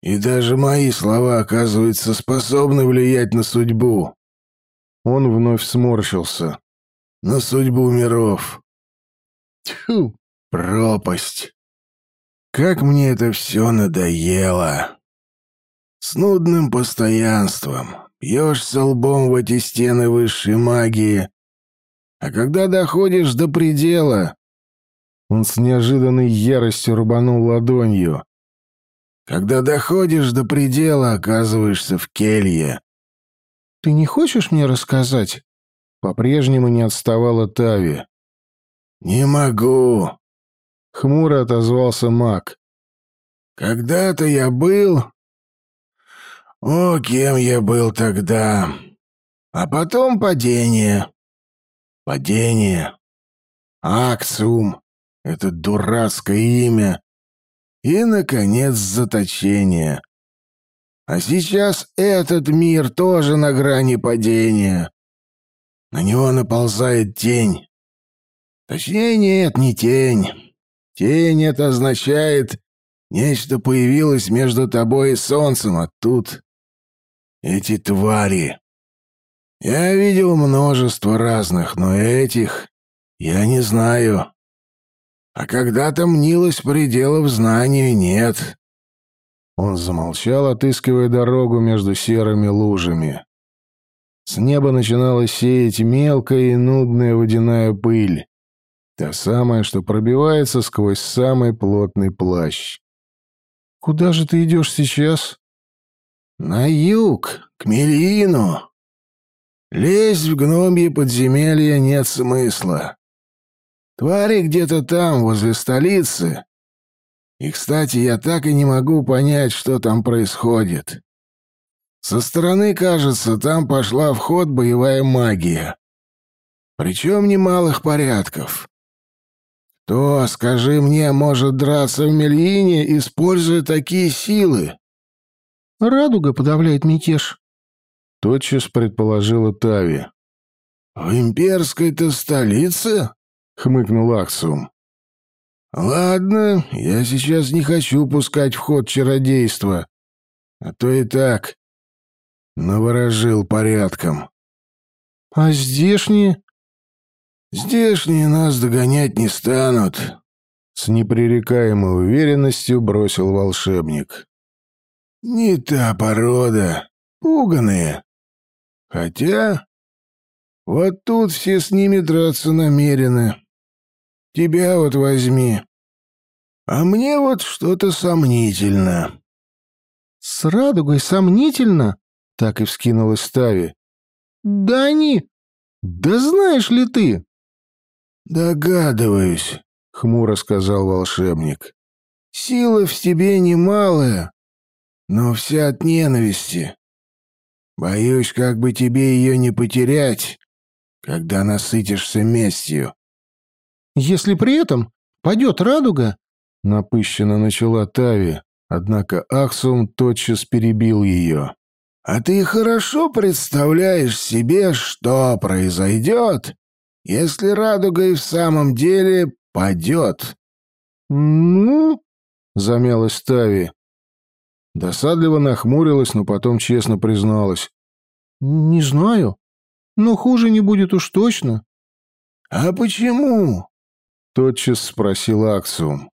«И даже мои слова, оказывается, способны влиять на судьбу». Он вновь сморщился. «На судьбу миров». Тьфу, пропасть. Как мне это все надоело. С нудным постоянством. Пьешься лбом в эти стены высшей магии. А когда доходишь до предела... Он с неожиданной яростью рубанул ладонью. Когда доходишь до предела, оказываешься в келье. «Ты не хочешь мне рассказать?» По-прежнему не отставала Тави. «Не могу. Хмуро отозвался маг. «Когда-то я был... О, кем я был тогда! А потом падение. Падение. Аксум. Это дурацкое имя. И, наконец, заточение. А сейчас этот мир тоже на грани падения. На него наползает тень. Точнее, нет, не тень. Тень это означает, нечто появилось между тобой и солнцем, а тут эти твари. Я видел множество разных, но этих я не знаю. А когда-то мнилось пределов знанию нет. Он замолчал, отыскивая дорогу между серыми лужами. С неба начинала сеять мелкая и нудная водяная пыль. Та самая, что пробивается сквозь самый плотный плащ. «Куда же ты идешь сейчас?» «На юг, к Мелину. Лезть в гномье подземелья нет смысла. Твари где-то там, возле столицы. И, кстати, я так и не могу понять, что там происходит. Со стороны, кажется, там пошла в ход боевая магия. Причем немалых порядков. Кто, скажи мне, может драться в Мельине, используя такие силы? Радуга подавляет мятеж. Тотчас предположила Тави. В имперской-то столице? Хмыкнул Аксум. Ладно, я сейчас не хочу пускать в ход чародейство. А то и так наворожил порядком. А здешние? Здешние нас догонять не станут, с непререкаемой уверенностью бросил волшебник. Не та порода, пуганые. Хотя вот тут все с ними драться намерены. Тебя вот возьми. А мне вот что-то сомнительно. С радугой сомнительно? Так и вскинулась Стави. Да они... Да знаешь ли ты? «Догадываюсь», — хмуро сказал волшебник. «Сила в тебе немалая, но вся от ненависти. Боюсь, как бы тебе ее не потерять, когда насытишься местью». «Если при этом падет радуга», — напыщенно начала Тави, однако Ахсум тотчас перебил ее. «А ты хорошо представляешь себе, что произойдет, если радуга и в самом деле падет. «Ну?» — замялась Тави. Досадливо нахмурилась, но потом честно призналась. «Не знаю, но хуже не будет уж точно». «А почему?» — тотчас спросил Аксум.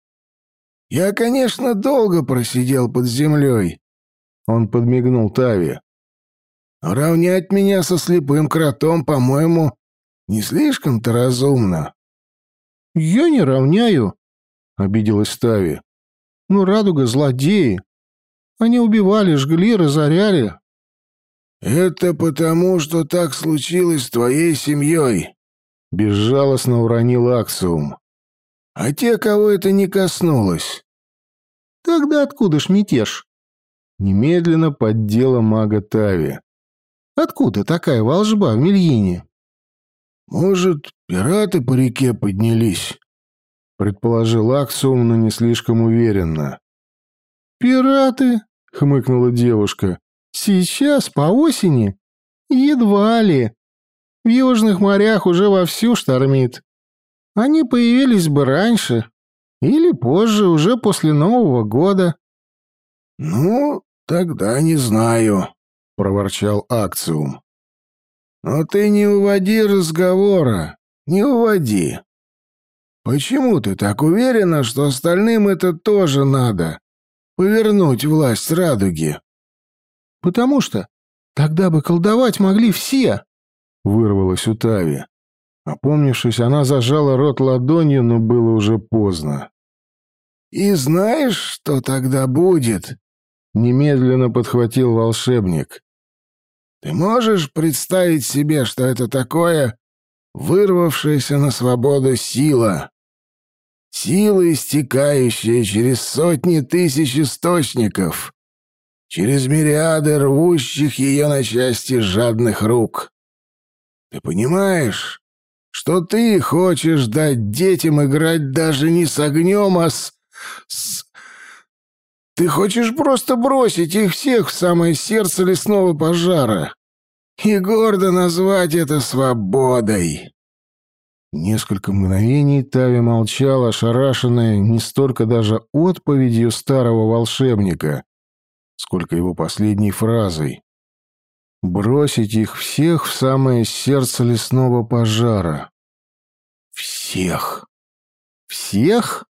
«Я, конечно, долго просидел под землей, Он подмигнул Тави. «Равнять меня со слепым кротом, по-моему, не слишком-то разумно». «Я не равняю», — обиделась Тави. «Ну, радуга — злодеи. Они убивали, жгли, разоряли». «Это потому, что так случилось с твоей семьей», — безжалостно уронил Аксиум. «А те, кого это не коснулось?» «Тогда откуда ж мятеж?» Немедленно поддела мага Тави. «Откуда такая волжба в Мельине?» «Может, пираты по реке поднялись?» предположил Аксум, но не слишком уверенно. «Пираты?» — хмыкнула девушка. «Сейчас, по осени? Едва ли. В южных морях уже вовсю штормит. Они появились бы раньше. Или позже, уже после Нового года». «Ну, тогда не знаю», — проворчал Акциум. «Но ты не уводи разговора, не уводи. Почему ты так уверена, что остальным это тоже надо? Повернуть власть радуги?» «Потому что тогда бы колдовать могли все», — вырвалось у Тави. Опомнившись, она зажала рот ладонью, но было уже поздно. «И знаешь, что тогда будет?» — немедленно подхватил волшебник. «Ты можешь представить себе, что это такое вырвавшаяся на свободу сила?» Сила, истекающая через сотни тысяч источников, через мириады рвущих ее на части жадных рук. Ты понимаешь, что ты хочешь дать детям играть даже не с огнем, а с... с... Ты хочешь просто бросить их всех в самое сердце лесного пожара и гордо назвать это свободой. Несколько мгновений Тави молчала, ошарашенная не столько даже отповедью старого волшебника, сколько его последней фразой. Бросить их всех в самое сердце лесного пожара. Всех. Всех?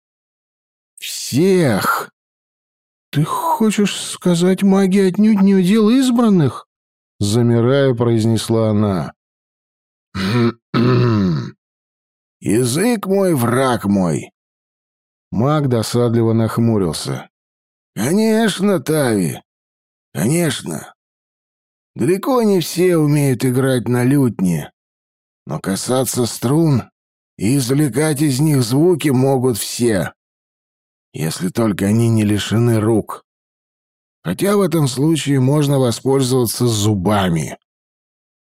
Всех. Ты хочешь сказать, магия отнюдь не удел избранных? Замирая, произнесла она. Язык мой, враг мой. Маг досадливо нахмурился. Конечно, Тави. Конечно. Далеко не все умеют играть на лютне, но касаться струн и извлекать из них звуки могут все, если только они не лишены рук. Хотя в этом случае можно воспользоваться зубами.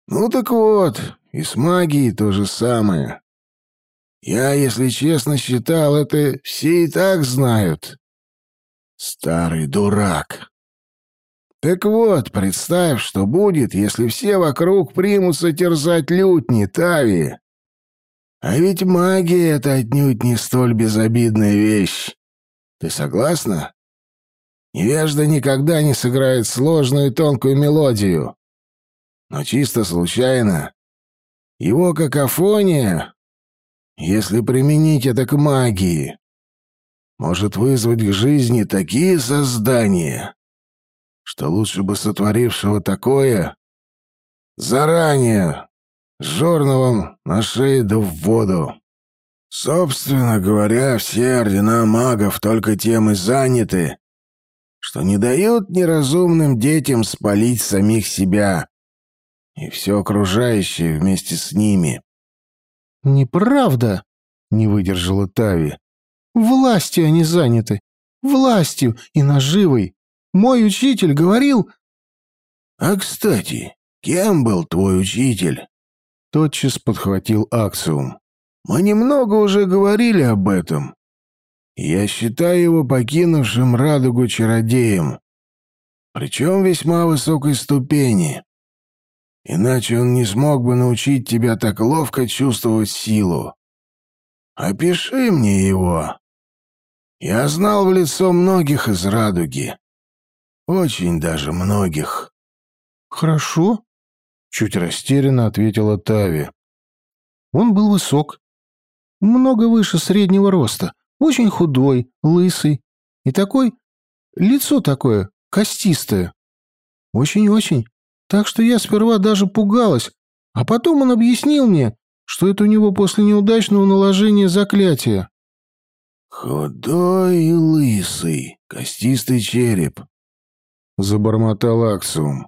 Ну так вот, и с магией то же самое. Я, если честно, считал, это все и так знают. Старый дурак. Так вот, представь, что будет, если все вокруг примутся терзать лютни, Тави. А ведь магия — это отнюдь не столь безобидная вещь. Ты согласна? Невежда никогда не сыграет сложную и тонкую мелодию. Но чисто случайно. Его какофония если применить это к магии, может вызвать к жизни такие создания, что лучше бы сотворившего такое заранее с жорновом на шее да в воду. Собственно говоря, все ордена магов только тем и заняты, что не дают неразумным детям спалить самих себя и все окружающее вместе с ними. «Неправда!» — не выдержала Тави. «Властью они заняты. Властью и наживой. Мой учитель говорил...» «А, кстати, кем был твой учитель?» Тотчас подхватил Аксиум. «Мы немного уже говорили об этом. Я считаю его покинувшим радугу чародеем, причем весьма высокой ступени. Иначе он не смог бы научить тебя так ловко чувствовать силу. Опиши мне его. Я знал в лицо многих из радуги. Очень даже многих. Хорошо, чуть растерянно ответила Тави. Он был высок, много выше среднего роста, очень худой, лысый и такой, лицо такое, костистое, Очень-очень. Так что я сперва даже пугалась, а потом он объяснил мне, что это у него после неудачного наложения заклятия. «Худой и лысый, костистый череп», — забормотал Аксум.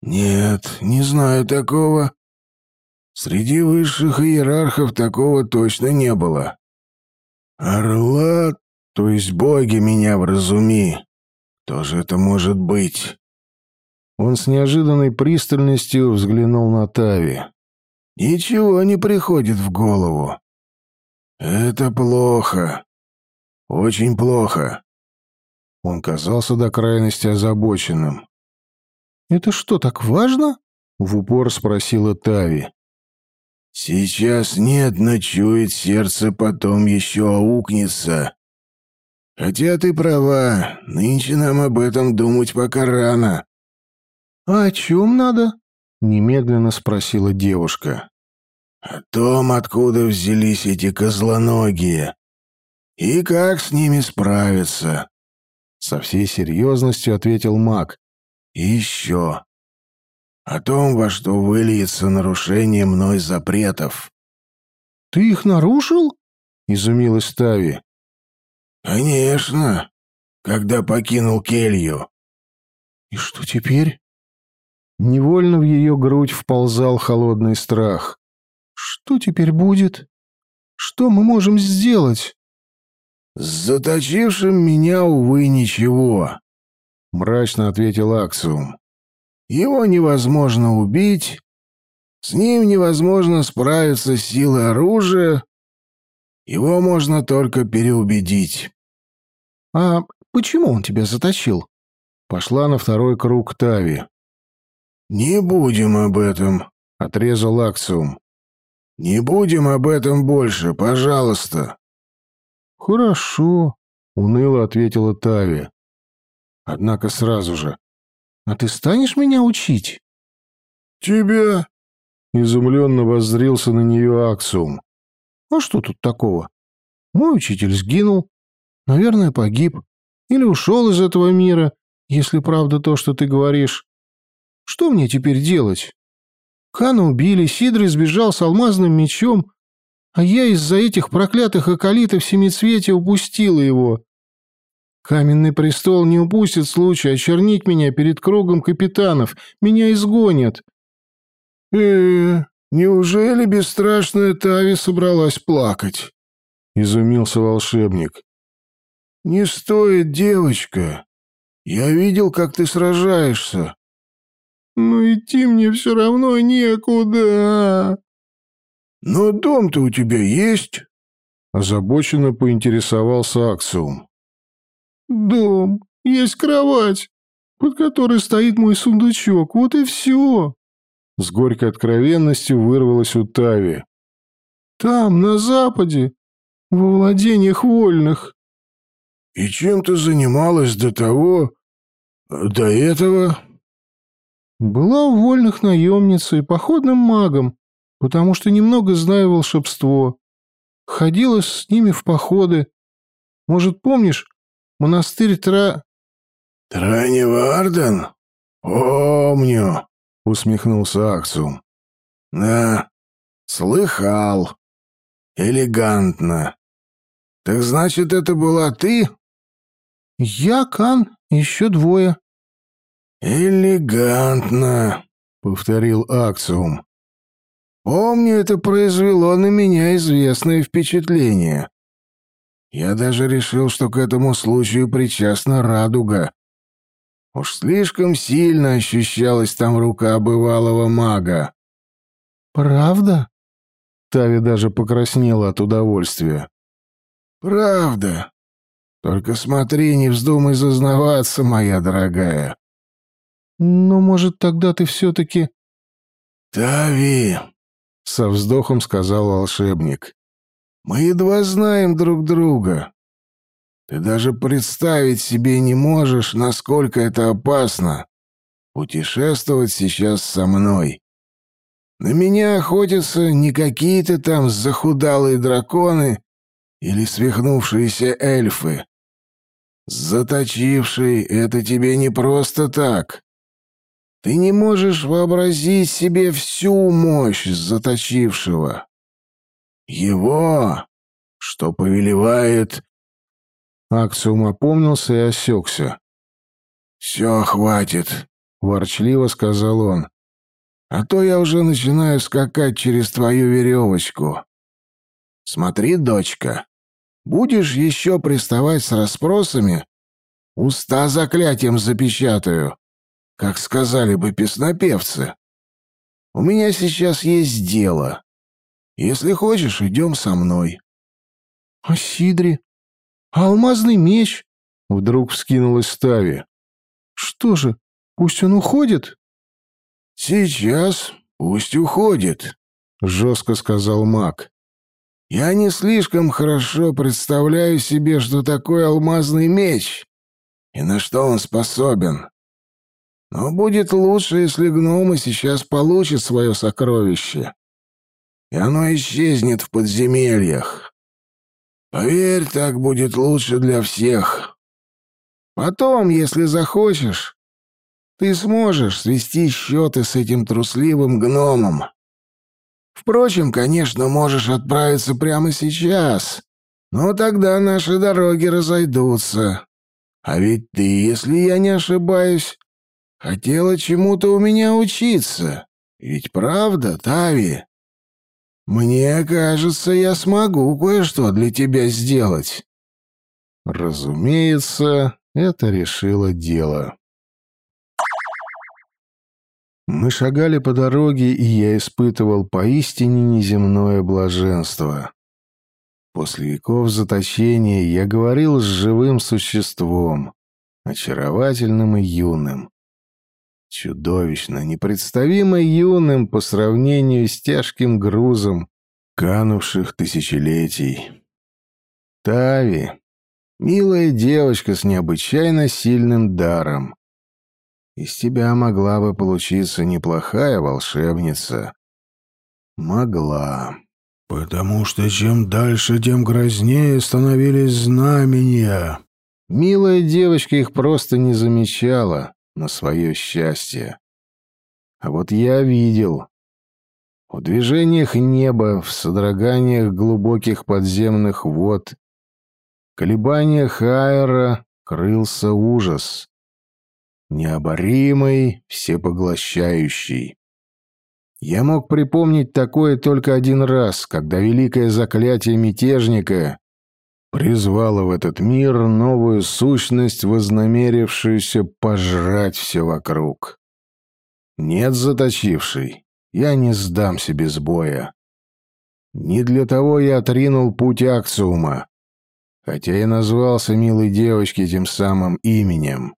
«Нет, не знаю такого. Среди высших иерархов такого точно не было. Орла, то есть боги меня вразуми. Кто же это может быть?» Он с неожиданной пристальностью взглянул на Тави. «Ничего не приходит в голову. Это плохо. Очень плохо». Он казался до крайности озабоченным. «Это что, так важно?» — в упор спросила Тави. «Сейчас нет, но чует сердце, потом еще аукнется. Хотя ты права, нынче нам об этом думать пока рано. «А о чем надо?» — немедленно спросила девушка. «О том, откуда взялись эти козлоногие. И как с ними справиться?» Со всей серьезностью ответил маг. «И еще. О том, во что выльется нарушение мной запретов». «Ты их нарушил?» — изумилась Тави. «Конечно, когда покинул келью». «И что теперь?» Невольно в ее грудь вползал холодный страх. «Что теперь будет? Что мы можем сделать?» «С заточившим меня, увы, ничего», — мрачно ответил Аксум. «Его невозможно убить, с ним невозможно справиться с силой оружия, его можно только переубедить». «А почему он тебя заточил?» Пошла на второй круг Тави. «Не будем об этом», — отрезал Аксиум. «Не будем об этом больше, пожалуйста». «Хорошо», — уныло ответила Тави. Однако сразу же. «А ты станешь меня учить?» «Тебя?» — изумленно воззрился на нее Аксум. «А что тут такого? Мой учитель сгинул. Наверное, погиб. Или ушел из этого мира, если правда то, что ты говоришь. Что мне теперь делать? Хана убили, Сидр избежал с алмазным мечом, а я из-за этих проклятых околитов семицветия упустила его. Каменный престол не упустит случая очернить меня перед кругом капитанов. Меня изгонят. э, -э неужели бесстрашная Тави собралась плакать? Изумился волшебник. Не стоит, девочка. Я видел, как ты сражаешься. Но идти мне все равно некуда. Но дом-то у тебя есть? Озабоченно поинтересовался Аксиум. Дом. Есть кровать, под которой стоит мой сундучок. Вот и все. С горькой откровенностью вырвалось у Тави. Там, на западе, во владениях вольных. И чем ты занималась до того, до этого? Была у вольных наемницей, походным магом, потому что немного знаю волшебство. Ходила с ними в походы. Может, помнишь, монастырь Тра... — Траневарден? Помню, — усмехнулся Аксум. — Да, слыхал. Элегантно. Так значит, это была ты? — Я, Кан, еще двое. «Элегантно», — повторил Акциум. «Помню, это произвело на меня известное впечатление. Я даже решил, что к этому случаю причастна радуга. Уж слишком сильно ощущалась там рука бывалого мага». «Правда?» Тави даже покраснела от удовольствия. «Правда. Только смотри, не вздумай зазнаваться, моя дорогая. Но, может, тогда ты все-таки...» «Тави!» — со вздохом сказал волшебник. «Мы едва знаем друг друга. Ты даже представить себе не можешь, насколько это опасно путешествовать сейчас со мной. На меня охотятся не какие-то там захудалые драконы или свихнувшиеся эльфы. Заточивший — это тебе не просто так. Ты не можешь вообразить себе всю мощь заточившего. Его, что повелевает...» Акциум опомнился и осекся. «Все, хватит», — ворчливо сказал он. «А то я уже начинаю скакать через твою веревочку. Смотри, дочка, будешь еще приставать с расспросами, уста заклятием запечатаю, как сказали бы песнопевцы. У меня сейчас есть дело. Если хочешь, идем со мной». «А Сидри? А алмазный меч?» — вдруг вскинулась Стави. «Что же, пусть он уходит?» «Сейчас пусть уходит», — жестко сказал маг. «Я не слишком хорошо представляю себе, что такое алмазный меч и на что он способен. Но будет лучше, если гномы сейчас получат свое сокровище, и оно исчезнет в подземельях. Поверь, так будет лучше для всех. Потом, если захочешь, ты сможешь свести счеты с этим трусливым гномом. Впрочем, конечно, можешь отправиться прямо сейчас, но тогда наши дороги разойдутся. А ведь ты, если я не ошибаюсь, хотела чему-то у меня учиться. Ведь правда, Тави? Мне кажется, я смогу кое-что для тебя сделать. Разумеется, это решило дело. Мы шагали по дороге, и я испытывал поистине неземное блаженство. После веков заточения я говорил с живым существом, очаровательным и юным. Чудовищно, непредставимо юным по сравнению с тяжким грузом канувших тысячелетий. Тави, милая девочка с необычайно сильным даром. Из тебя могла бы получиться неплохая волшебница. Могла. Потому что чем дальше, тем грознее становились знамения. Милая девочка их просто не замечала на свое счастье. А вот я видел. В движениях неба, в содроганиях глубоких подземных вод, колебаниях аэра крылся ужас необоримый, всепоглощающий. Я мог припомнить такое только один раз, когда великое заклятие мятежника призвало в этот мир новую сущность, вознамерившуюся пожрать все вокруг. Нет заточивший, я не сдамся без боя. Не для того я отринул путь Акциума, хотя и назвался милой девочке тем самым именем.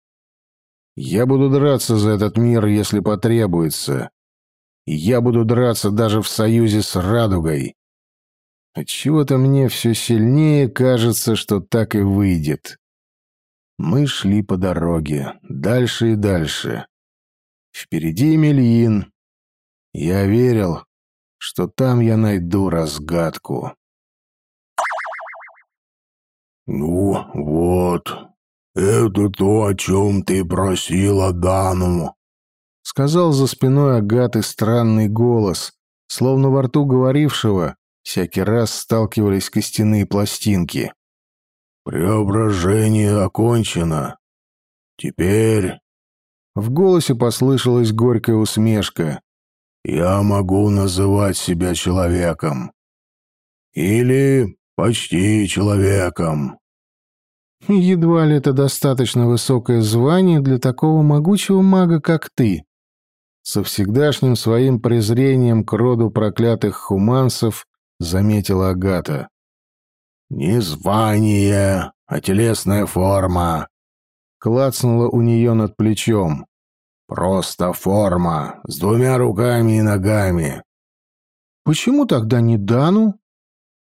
Я буду драться за этот мир, если потребуется. Я буду драться даже в союзе с Радугой. Отчего-то мне все сильнее кажется, что так и выйдет. Мы шли по дороге, дальше и дальше. Впереди Мельин. Я верил, что там я найду разгадку. «Ну, вот, «Это то, о чем ты просила Дану», — сказал за спиной Агаты странный голос, словно во рту говорившего всякий раз сталкивались костяные пластинки. «Преображение окончено. Теперь...» В голосе послышалась горькая усмешка. «Я могу называть себя человеком. Или почти человеком. Едва ли это достаточно высокое звание для такого могучего мага, как ты. Со всегдашним своим презрением к роду проклятых хуманцев заметила Агата. «Не звание, а телесная форма», — клацнула у нее над плечом. «Просто форма, с двумя руками и ногами». «Почему тогда не Дану?»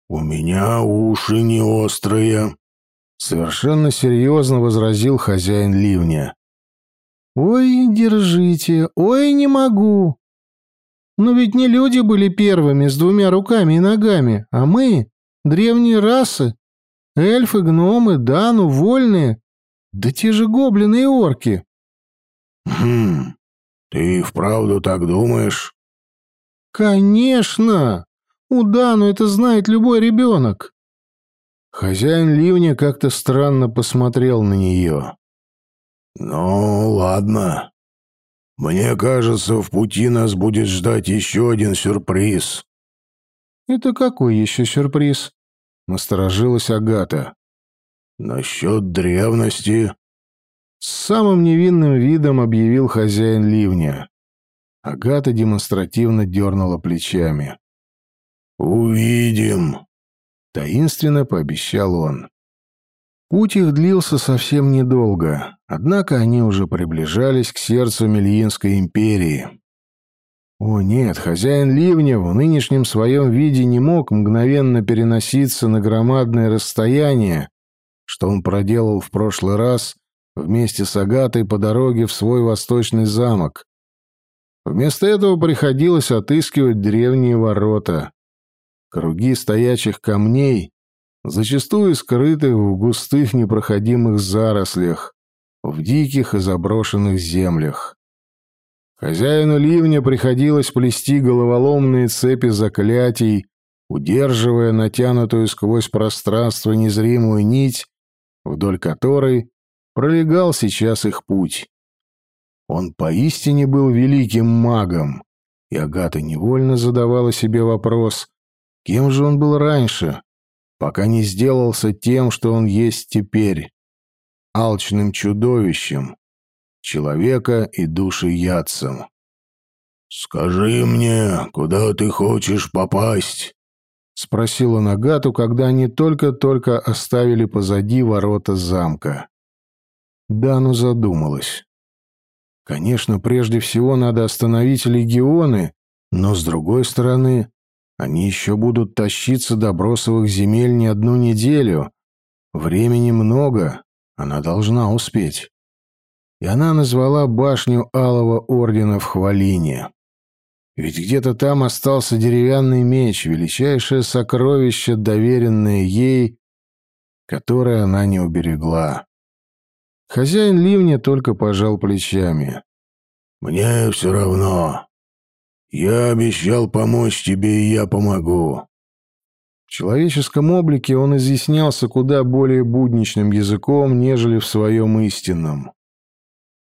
«У меня уши не острые», Совершенно серьезно возразил хозяин ливня. «Ой, держите, ой, не могу. Но ведь не люди были первыми с двумя руками и ногами, а мы, древние расы, эльфы, гномы, дану, вольные, да те же гоблины и орки». «Хм, Ты вправду так думаешь? Конечно! У Дану это знает любой ребенок. Хозяин ливня как-то странно посмотрел на нее. «Ну, ладно. Мне кажется, в пути нас будет ждать еще один сюрприз». «Это какой еще сюрприз?» — насторожилась Агата. «Насчет древности». С самым невинным видом объявил хозяин ливня. Агата демонстративно дернула плечами. «Увидим», — таинственно пообещал он. Путь их длился совсем недолго, однако они уже приближались к сердцу Мельинской империи. О нет, хозяин ливня в нынешнем своем виде не мог мгновенно переноситься на громадное расстояние, что он проделал в прошлый раз вместе с Агатой по дороге в свой восточный замок. Вместо этого приходилось отыскивать древние ворота. Круги стоячих камней зачастую скрытых в густых непроходимых зарослях, в диких и заброшенных землях. Хозяину ливня приходилось плести головоломные цепи заклятий, удерживая натянутую сквозь пространство незримую нить, вдоль которой пролегал сейчас их путь. Он поистине был великим магом, и Агата невольно задавала себе вопрос, кем же он был раньше, пока не сделался тем, что он есть теперь, алчным чудовищем, человека и души ядцем. «Скажи мне, куда ты хочешь попасть?» — спросила Нагату, когда они только-только оставили позади ворота замка. Дану задумалась. Конечно, прежде всего надо остановить легионы, но, с другой стороны, они еще будут тащиться до бросовых земель не одну неделю. Времени много, она должна успеть. И она назвала башню Алого Ордена в Хвалине. Ведь где-то там остался деревянный меч, величайшее сокровище, доверенное ей, которое она не уберегла. Хозяин ливня только пожал плечами. «Мне все равно. «Я обещал помочь тебе, и я помогу». В человеческом облике он изъяснялся куда более будничным языком, нежели в своем истинном.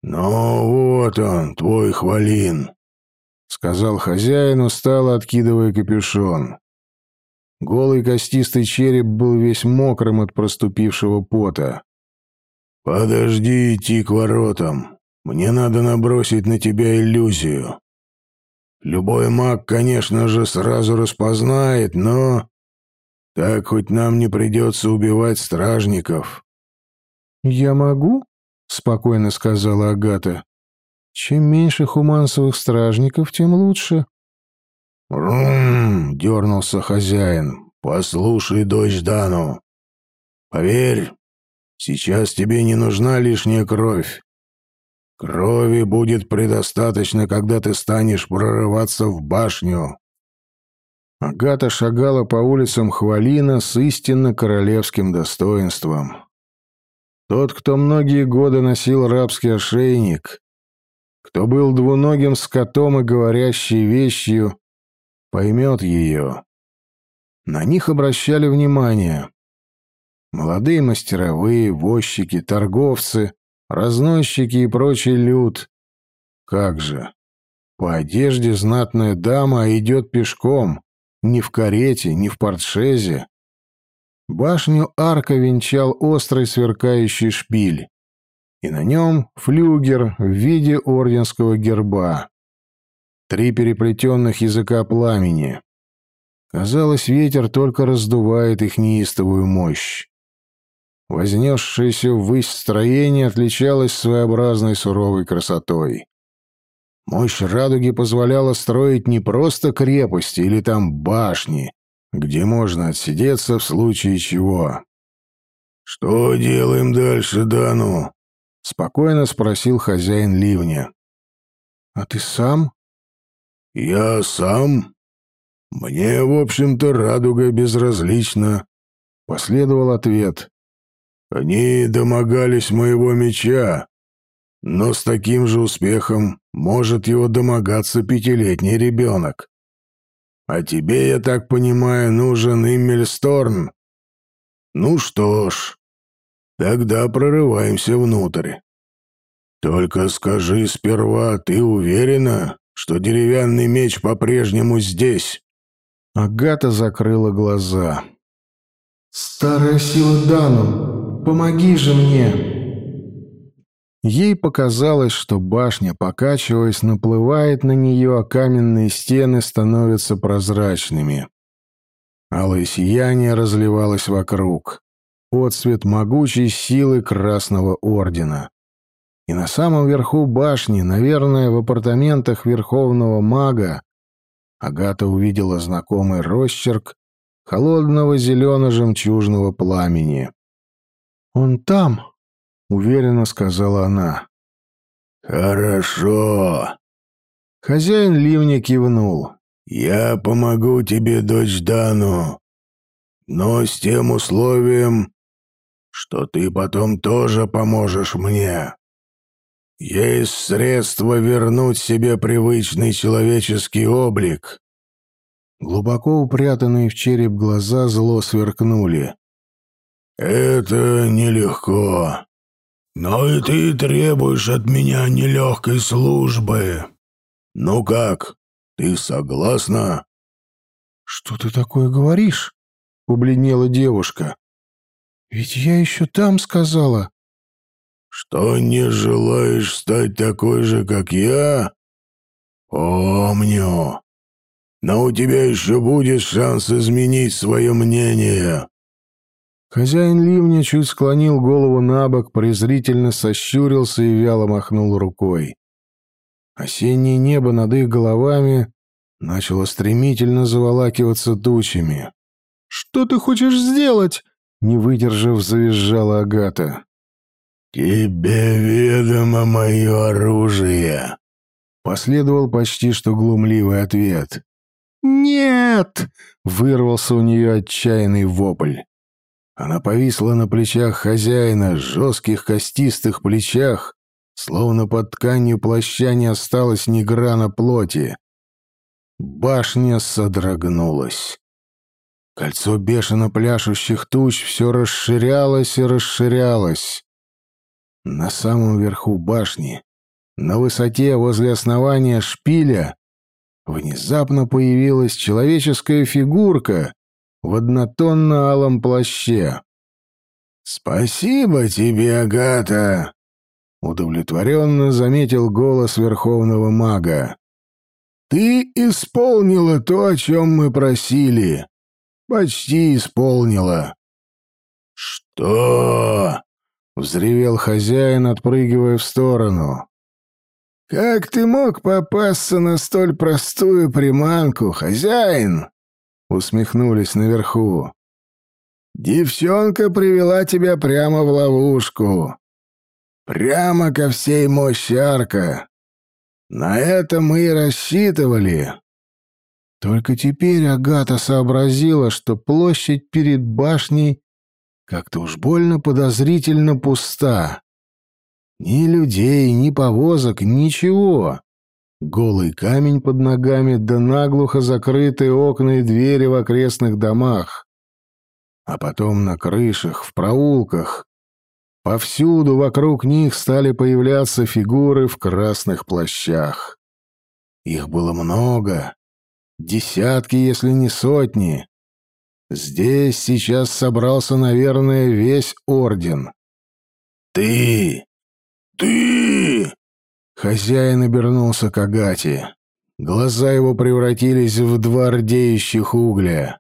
«Ну вот он, твой хвалин», — сказал хозяин, устало откидывая капюшон. Голый костистый череп был весь мокрым от проступившего пота. «Подожди идти к воротам. Мне надо набросить на тебя иллюзию. Любой маг, конечно же, сразу распознает, но... Так хоть нам не придется убивать стражников». «Я могу?» — спокойно сказала Агата. «Чем меньше хумансовых стражников, тем лучше». «Рум!» — дернулся хозяин. «Послушай, дочь Дану. Поверь, сейчас тебе не нужна лишняя кровь. Крови будет предостаточно, когда ты станешь прорываться в башню. Агата шагала по улицам Хвалина с истинно королевским достоинством. Тот, кто многие годы носил рабский ошейник, кто был двуногим скотом и говорящей вещью, поймет ее. На них обращали внимание. Молодые мастеровые, возчики, торговцы, разносчики и прочий люд. Как же? По одежде знатная дама а идет пешком, не в карете, не в портшезе. Башню арка венчал острый сверкающий шпиль, и на нем флюгер в виде орденского герба. Три переплетенных языка пламени. Казалось, ветер только раздувает их неистовую мощь. Вознесшееся ввысь строение отличалось своеобразной суровой красотой. Мощь радуги позволяла строить не просто крепости или там башни, где можно отсидеться в случае чего. «Что делаем дальше, Дану?» — спокойно спросил хозяин ливня. «А ты сам?» «Я сам? Мне, в общем-то, радуга безразлична», — последовал ответ. Они домогались моего меча. но с таким же успехом может его домогаться пятилетний ребенок. А тебе, я так понимаю, нужен Иммельсторн. Ну что ж, тогда прорываемся внутрь. Только скажи сперва, ты уверена, что деревянный меч по-прежнему здесь?» Агата закрыла глаза. «Старая сила Дану, помоги же мне!» Ей показалось, что башня, покачиваясь, наплывает на нее, а каменные стены становятся прозрачными. Алое сияние разливалось вокруг. Отцвет могучей силы Красного Ордена. И на самом верху башни, наверное, в апартаментах Верховного Мага, Агата увидела знакомый росчерк холодного зелено-жемчужного пламени. «Он там!» уверенно сказала она. Хорошо. Хозяин ливня кивнул. Я помогу тебе, дочь Дану, но с тем условием, что ты потом тоже поможешь мне. Есть средства вернуть себе привычный человеческий облик. Глубоко упрятанные в череп глаза зло сверкнули. Это нелегко. Но и ты требуешь от меня нелегкой службы. Ну как, ты согласна?» «Что ты такое говоришь?» — побледнела девушка. «Ведь я еще там сказала». «Что не желаешь стать такой же, как я?» «Помню. Но у тебя еще будет шанс изменить свое мнение. Хозяин ливня чуть склонил голову на бок, презрительно сощурился и вяло махнул рукой. Осеннее небо над их головами начало стремительно заволакиваться тучами. «Что ты хочешь сделать?» — не выдержав, завизжала Агата. «Тебе ведомо мое оружие», — последовал почти что глумливый ответ. «Нет!» — вырвался у нее отчаянный вопль. Она повисла на плечах хозяина, жестких костистых плечах, словно под тканью плаща не осталось ни грана плоти. Башня содрогнулась. Кольцо бешено пляшущих туч все расширялось и расширялось. На самом верху башни, на высоте возле основания шпиля, внезапно появилась человеческая фигурка в однотонно-алом плаще. «Спасибо тебе, Агата!» — удовлетворенно заметил голос верховного мага. «Ты исполнила то, о чем мы просили. Почти исполнила». «Что?» — взревел хозяин, отпрыгивая в сторону. «Как ты мог попасться на столь простую приманку, хозяин?» усмехнулись наверху. Девчонка привела тебя прямо в ловушку. Прямо ко всей мощи арка. На это мы и рассчитывали. Только теперь Агата сообразила, что площадь перед башней как-то уж больно подозрительно пуста. Ни людей, ни повозок, ничего. Голый камень под ногами, да наглухо закрытые окна и двери в окрестных домах. А потом на крышах, в проулках. Повсюду вокруг них стали появляться фигуры в красных плащах. Их было много. Десятки, если не сотни. Здесь сейчас собрался, наверное, весь орден. «Ты! Ты!» Хозяин обернулся к Агате. Глаза его превратились в два рдеющих угля.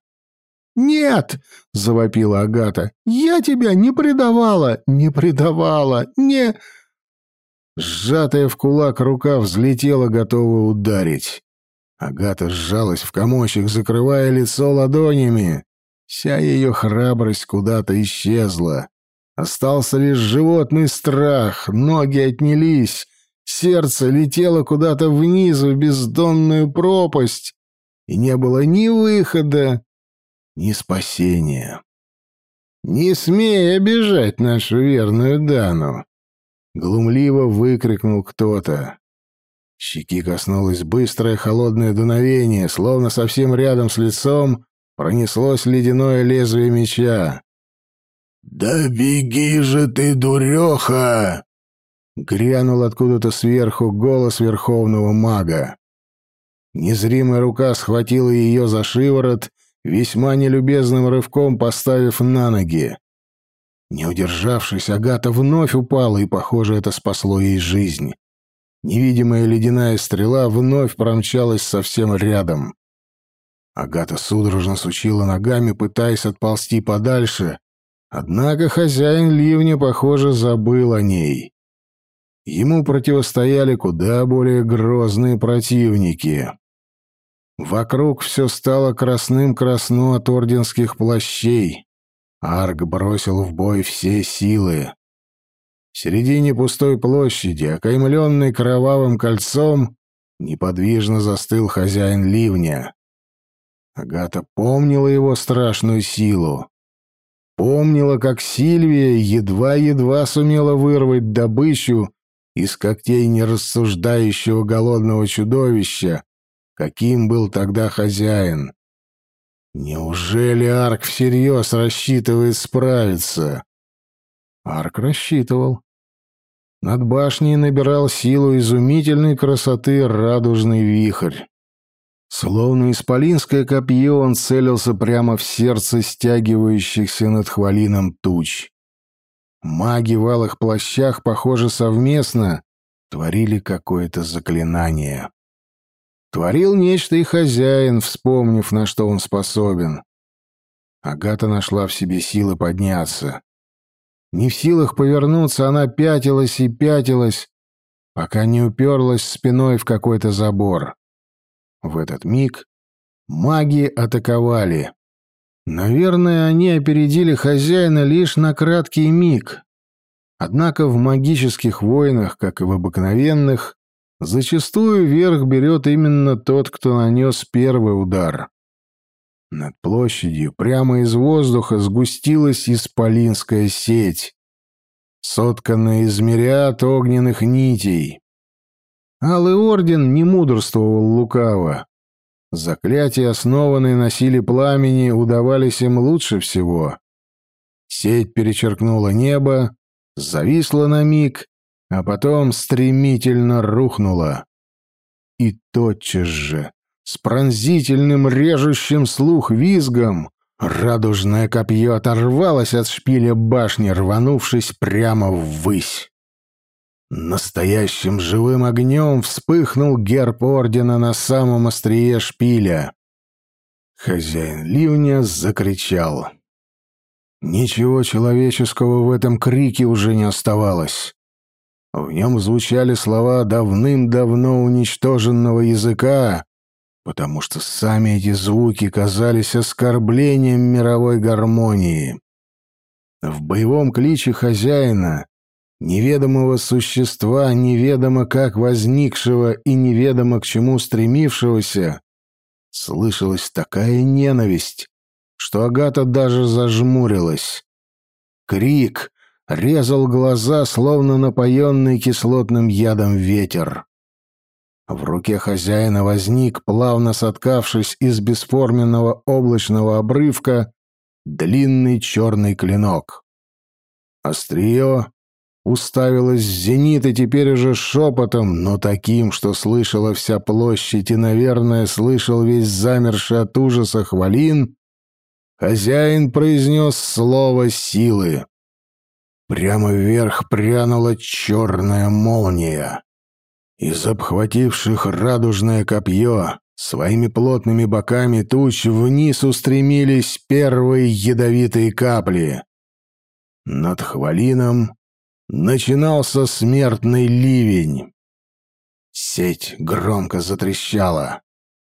«Нет!» — завопила Агата. «Я тебя не предавала! Не предавала! Не...» Сжатая в кулак рука взлетела, готовая ударить. Агата сжалась в комочек, закрывая лицо ладонями. Вся ее храбрость куда-то исчезла. Остался лишь животный страх, ноги отнялись, Сердце летело куда-то вниз в бездонную пропасть, и не было ни выхода, ни спасения. «Не смей обижать нашу верную Дану!» Глумливо выкрикнул кто-то. Щеки коснулось быстрое холодное дуновение, словно совсем рядом с лицом пронеслось ледяное лезвие меча. «Да беги же ты, дуреха!» Грянул откуда-то сверху голос верховного мага. Незримая рука схватила ее за шиворот, весьма нелюбезным рывком поставив на ноги. Не удержавшись, Агата вновь упала, и, похоже, это спасло ей жизнь. Невидимая ледяная стрела вновь промчалась совсем рядом. Агата судорожно сучила ногами, пытаясь отползти подальше, однако хозяин ливня, похоже, забыл о ней. Ему противостояли куда более грозные противники. Вокруг все стало красным-красно от орденских плащей. Арк бросил в бой все силы. В середине пустой площади, окаймленной кровавым кольцом, неподвижно застыл хозяин ливня. Агата помнила его страшную силу. Помнила, как Сильвия едва-едва сумела вырвать добычу из когтей нерассуждающего голодного чудовища, каким был тогда хозяин. Неужели Арк всерьез рассчитывает справиться? Арк рассчитывал. Над башней набирал силу изумительной красоты радужный вихрь. Словно исполинское копье он целился прямо в сердце стягивающихся над хвалином туч. Маги в алых плащах, похоже, совместно творили какое-то заклинание. Творил нечто и хозяин, вспомнив, на что он способен. Агата нашла в себе силы подняться. Не в силах повернуться, она пятилась и пятилась, пока не уперлась спиной в какой-то забор. В этот миг маги атаковали. Наверное, они опередили хозяина лишь на краткий миг. Однако в магических войнах, как и в обыкновенных, Зачастую верх берет именно тот, кто нанес первый удар. Над площадью прямо из воздуха сгустилась исполинская сеть, сотканная из мириад огненных нитей. Алый орден не мудрствовал лукаво. Заклятия, основанные на силе пламени, удавались им лучше всего. Сеть перечеркнула небо, зависла на миг а потом стремительно рухнула. И тотчас же, с пронзительным режущим слух визгом, радужное копье оторвалось от шпиля башни, рванувшись прямо ввысь. Настоящим живым огнем вспыхнул герб ордена на самом острие шпиля. Хозяин ливня закричал. Ничего человеческого в этом крике уже не оставалось. В нем звучали слова давным-давно уничтоженного языка, потому что сами эти звуки казались оскорблением мировой гармонии. В боевом кличе хозяина, неведомого существа, неведомо как возникшего и неведомо к чему стремившегося, слышалась такая ненависть, что Агата даже зажмурилась. Крик, резал глаза, словно напоенный кислотным ядом ветер. В руке хозяина возник, плавно соткавшись из бесформенного облачного обрывка, длинный черный клинок. Острие уставилось в зенит и теперь уже шепотом, но таким, что слышала вся площадь и, наверное, слышал весь замерший от ужаса хвалин, хозяин произнес слово силы. Прямо вверх прянула черная молния. Из обхвативших радужное копье своими плотными боками туч вниз устремились первые ядовитые капли. Над хвалином начинался смертный ливень. Сеть громко затрещала.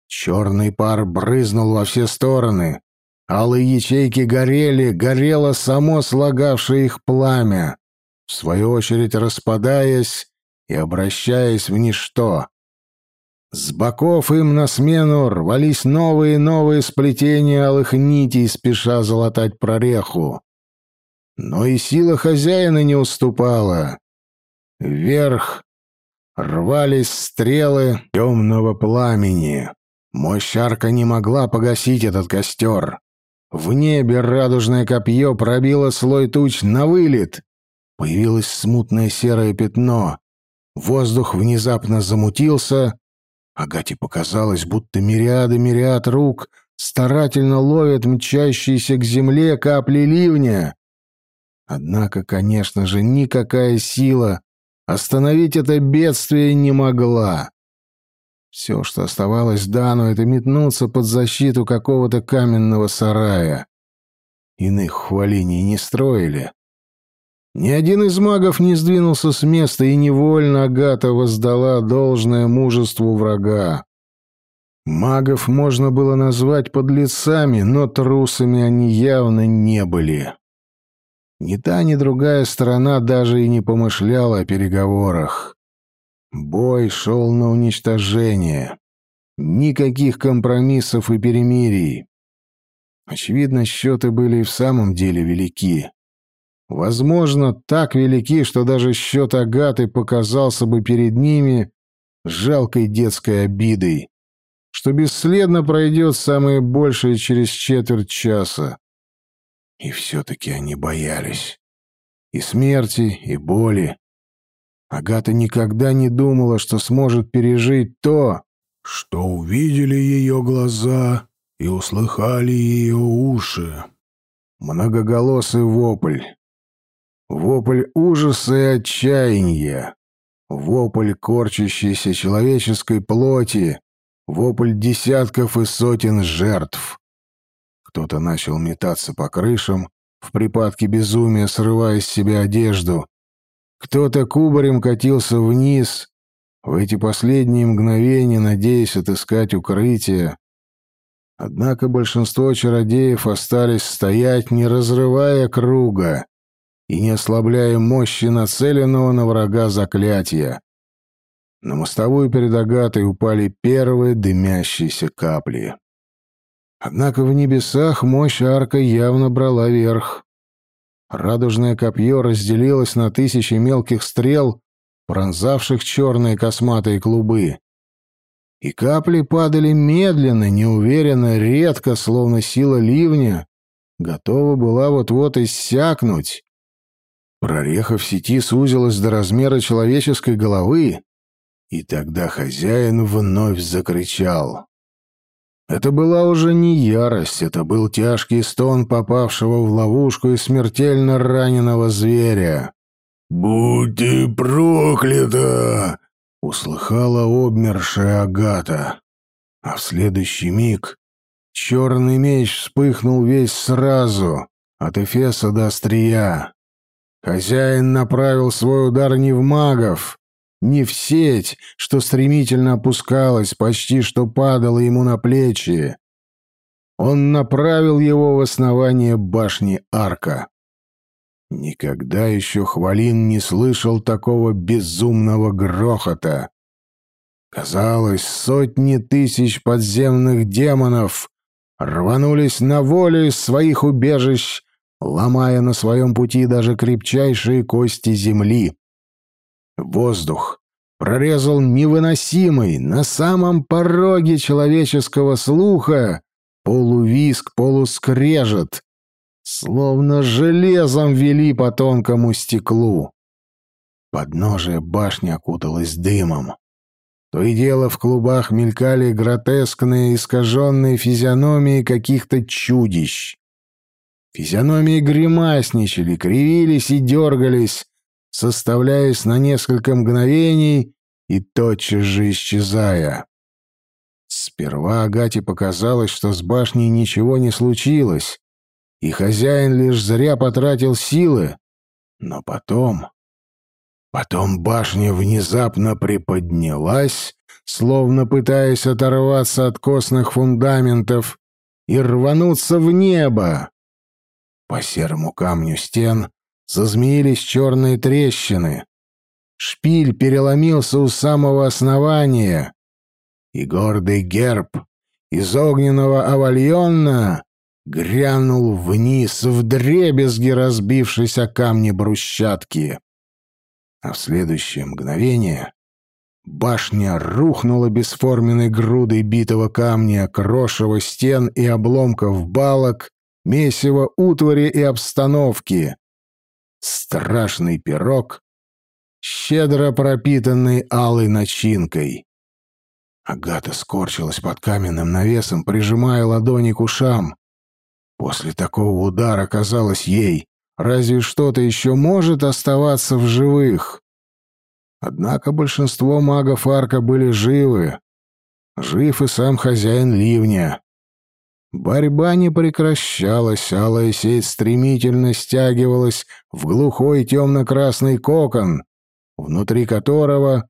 Черный пар брызнул во все стороны, Алые ячейки горели, горело само слагавшее их пламя, в свою очередь распадаясь и обращаясь в ничто. С боков им на смену рвались новые и новые сплетения алых нитей, спеша залатать прореху. Но и сила хозяина не уступала. Вверх рвались стрелы темного пламени. Мощь арка не могла погасить этот костер. В небе радужное копье пробило слой туч на вылет. Появилось смутное серое пятно. Воздух внезапно замутился. Агате показалось, будто мириады-мириад рук старательно ловят мчащиеся к земле капли ливня. Однако, конечно же, никакая сила остановить это бедствие не могла. Все, что оставалось Дану, это метнуться под защиту какого-то каменного сарая. Иных хвалений не строили. Ни один из магов не сдвинулся с места, и невольно Агата воздала должное мужеству врага. Магов можно было назвать подлецами, но трусами они явно не были. Ни та, ни другая сторона даже и не помышляла о переговорах. Бой шел на уничтожение. Никаких компромиссов и перемирий. Очевидно, счеты были и в самом деле велики. Возможно, так велики, что даже счет Агаты показался бы перед ними жалкой детской обидой, что бесследно пройдет самое большее через четверть часа. И все-таки они боялись. И смерти, и боли, Агата никогда не думала, что сможет пережить то, что увидели ее глаза и услыхали ее уши. Многоголосый вопль. Вопль ужаса и отчаяния. Вопль корчащейся человеческой плоти. Вопль десятков и сотен жертв. Кто-то начал метаться по крышам, в припадке безумия срывая с себя одежду, кто-то кубарем катился вниз, в эти последние мгновения надеясь отыскать укрытие. Однако большинство чародеев остались стоять, не разрывая круга и не ослабляя мощи нацеленного на врага заклятия. На мостовую перед Агатой упали первые дымящиеся капли. Однако в небесах мощь арка явно брала верх. Радужное копье разделилось на тысячи мелких стрел, пронзавших черные косматые клубы. И капли падали медленно, неуверенно, редко, словно сила ливня, готова была вот-вот иссякнуть. Прореха в сети сузилась до размера человеческой головы, и тогда хозяин вновь закричал. Это была уже не ярость, это был тяжкий стон попавшего в ловушку и смертельно раненого зверя. «Будь ты проклята!» — услыхала обмершая Агата. А в следующий миг черный меч вспыхнул весь сразу, от эфеса до острия. Хозяин направил свой удар не в магов, не в сеть, что стремительно опускалась, почти что падала ему на плечи. Он направил его в основание башни арка. Никогда еще Хвалин не слышал такого безумного грохота. Казалось, сотни тысяч подземных демонов рванулись на волю из своих убежищ, ломая на своем пути даже крепчайшие кости земли. Воздух прорезал невыносимый, на самом пороге человеческого слуха, полувиск, полускрежет, словно железом вели по тонкому стеклу. Подножие башни окуталось дымом. То и дело в клубах мелькали гротескные, искаженные физиономии каких-то чудищ. Физиономии гримасничали, кривились и дергались, составляясь на несколько мгновений и тотчас же исчезая. Сперва Агате показалось, что с башней ничего не случилось, и хозяин лишь зря потратил силы, но потом... Потом башня внезапно приподнялась, словно пытаясь оторваться от костных фундаментов и рвануться в небо. По серому камню стен зазмеились черные трещины. Шпиль переломился у самого основания, и гордый герб из огненного авальона грянул вниз в дребезги разбившись о камни брусчатки. А в следующее мгновение башня рухнула бесформенной грудой битого камня, крошева стен и обломков балок, месиво утвари и обстановки. Страшный пирог, щедро пропитанный алой начинкой. Агата скорчилась под каменным навесом, прижимая ладони к ушам. После такого удара казалось ей, разве что-то еще может оставаться в живых. Однако большинство магов арка были живы. Жив и сам хозяин ливня. Борьба не прекращалась, алая сеть стремительно стягивалась в глухой темно-красный кокон, внутри которого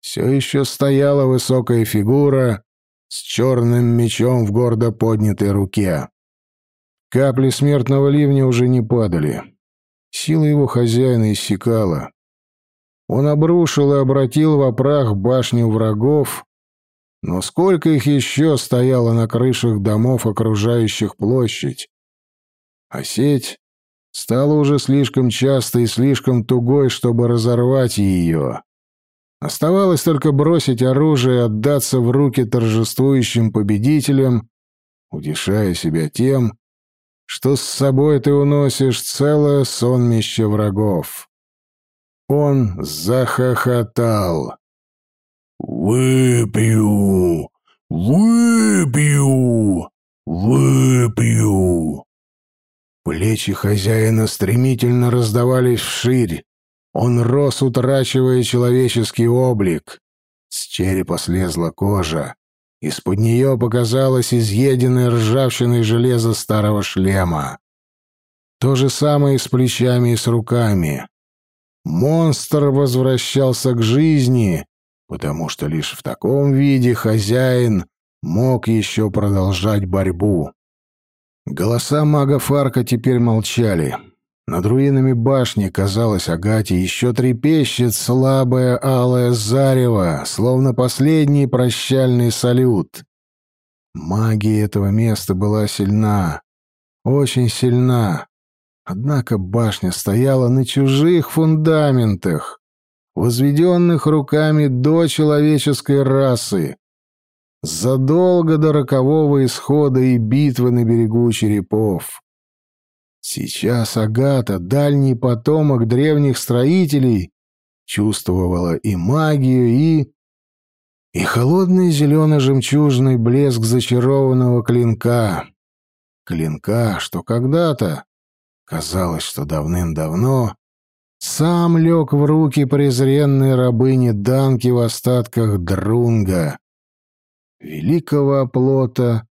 все еще стояла высокая фигура с черным мечом в гордо поднятой руке. Капли смертного ливня уже не падали. Сила его хозяина иссякала. Он обрушил и обратил в прах башню врагов, но сколько их еще стояло на крышах домов, окружающих площадь? А сеть стала уже слишком частой и слишком тугой, чтобы разорвать ее. Оставалось только бросить оружие и отдаться в руки торжествующим победителям, утешая себя тем, что с собой ты уносишь целое сонмище врагов. Он захохотал. «Выпью! Выпью! Выпью!» Плечи хозяина стремительно раздавались вширь. Он рос, утрачивая человеческий облик. С черепа слезла кожа. Из-под нее показалось изъеденное ржавчиной железо старого шлема. То же самое и с плечами и с руками. Монстр возвращался к жизни, потому что лишь в таком виде хозяин мог еще продолжать борьбу. Голоса мага Фарка теперь молчали. Над руинами башни, казалось, Агате еще трепещет слабое алое зарево, словно последний прощальный салют. Магия этого места была сильна, очень сильна. Однако башня стояла на чужих фундаментах возведенных руками до человеческой расы, задолго до рокового исхода и битвы на берегу черепов. Сейчас Агата, дальний потомок древних строителей, чувствовала и магию, и... и холодный зелено-жемчужный блеск зачарованного клинка. Клинка, что когда-то, казалось, что давным-давно, сам лег в руки презренной рабыни Данки в остатках Друнга, великого оплота,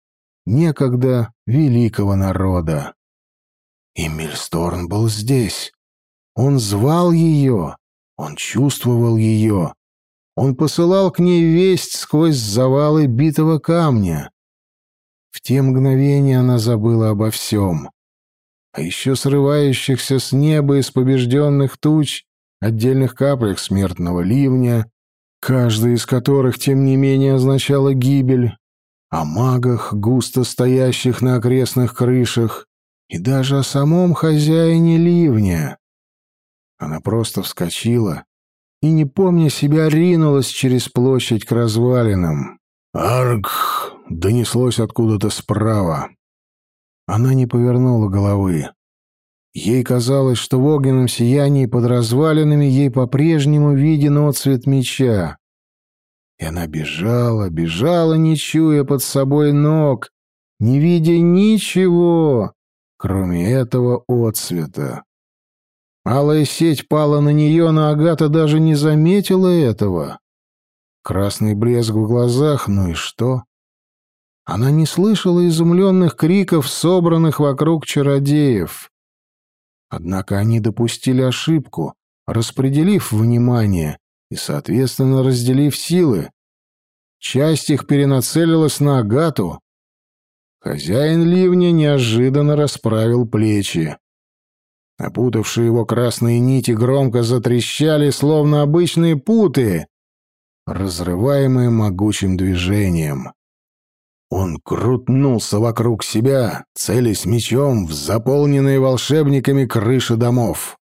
некогда великого народа. И Мильсторн был здесь. Он звал ее, он чувствовал ее. Он посылал к ней весть сквозь завалы битого камня. В те мгновения она забыла обо всем а еще срывающихся с неба из побежденных туч отдельных каплях смертного ливня, каждая из которых, тем не менее, означала гибель, о магах, густо стоящих на окрестных крышах, и даже о самом хозяине ливня. Она просто вскочила и, не помня себя, ринулась через площадь к развалинам. «Арк!» — донеслось откуда-то справа. Она не повернула головы. Ей казалось, что в огненном сиянии под развалинами ей по-прежнему виден отцвет меча. И она бежала, бежала, не чуя под собой ног, не видя ничего, кроме этого отцвета. Алая сеть пала на нее, но Агата даже не заметила этого. Красный блеск в глазах, ну и что? Она не слышала изумленных криков, собранных вокруг чародеев. Однако они допустили ошибку, распределив внимание и, соответственно, разделив силы. Часть их перенацелилась на Агату. Хозяин ливня неожиданно расправил плечи. Опутавшие его красные нити громко затрещали, словно обычные путы, разрываемые могучим движением. Он крутнулся вокруг себя, целясь мечом в заполненные волшебниками крыши домов.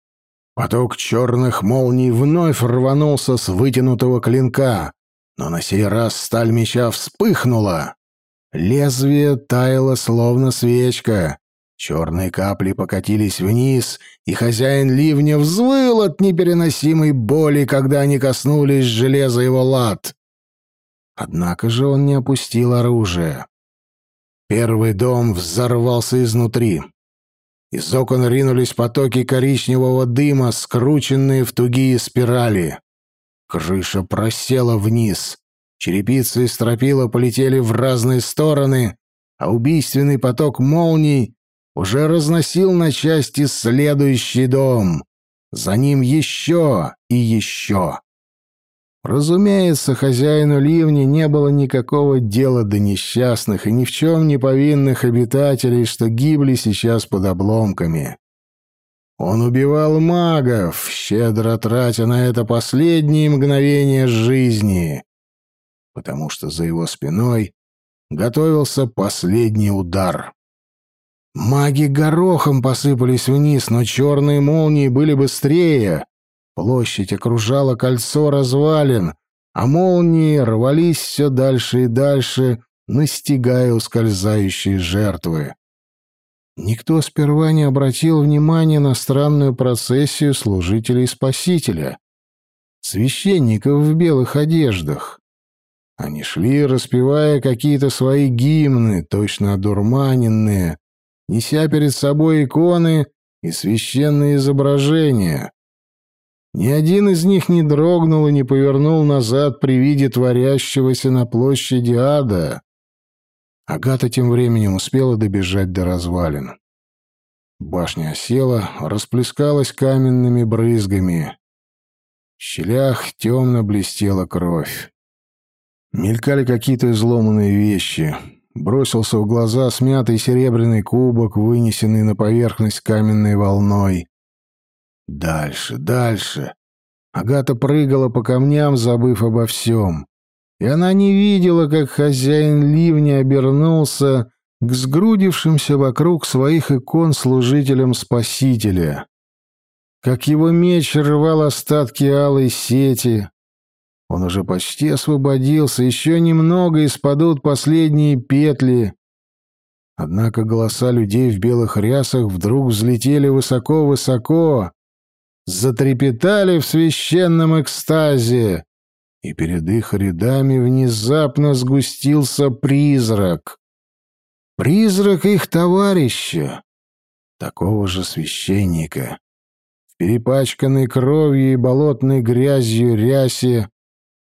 Поток черных молний вновь рванулся с вытянутого клинка, но на сей раз сталь меча вспыхнула. Лезвие таяло, словно свечка. Черные капли покатились вниз, и хозяин ливня взвыл от непереносимой боли, когда они коснулись железа его лад. Однако же он не опустил оружие. Первый дом взорвался изнутри. Из окон ринулись потоки коричневого дыма, скрученные в тугие спирали. Крыша просела вниз. Черепицы и стропила полетели в разные стороны, а убийственный поток молний уже разносил на части следующий дом. За ним еще и еще. Разумеется, хозяину ливни не было никакого дела до несчастных и ни в чем не повинных обитателей, что гибли сейчас под обломками. Он убивал магов, щедро тратя на это последние мгновения жизни, потому что за его спиной готовился последний удар. Маги горохом посыпались вниз, но черные молнии были быстрее, Площадь окружала кольцо развалин, а молнии рвались все дальше и дальше, настигая ускользающие жертвы. Никто сперва не обратил внимания на странную процессию служителей Спасителя, священников в белых одеждах. Они шли, распевая какие-то свои гимны, точно одурманенные, неся перед собой иконы и священные изображения. Ни один из них не дрогнул и не повернул назад при виде творящегося на площади ада. Агата тем временем успела добежать до развалин. Башня осела, расплескалась каменными брызгами. В щелях темно блестела кровь. Мелькали какие-то изломанные вещи. Бросился в глаза смятый серебряный кубок, вынесенный на поверхность каменной волной. Дальше, дальше. Агата прыгала по камням, забыв обо всем. И она не видела, как хозяин ливня обернулся к сгрудившимся вокруг своих икон служителям Спасителя. Как его меч рвал остатки алой сети. Он уже почти освободился, еще немного и спадут последние петли. Однако голоса людей в белых рясах вдруг взлетели высоко-высоко, затрепетали в священном экстазе, и перед их рядами внезапно сгустился призрак. Призрак их товарища, такого же священника, в перепачканной кровью и болотной грязью рясе,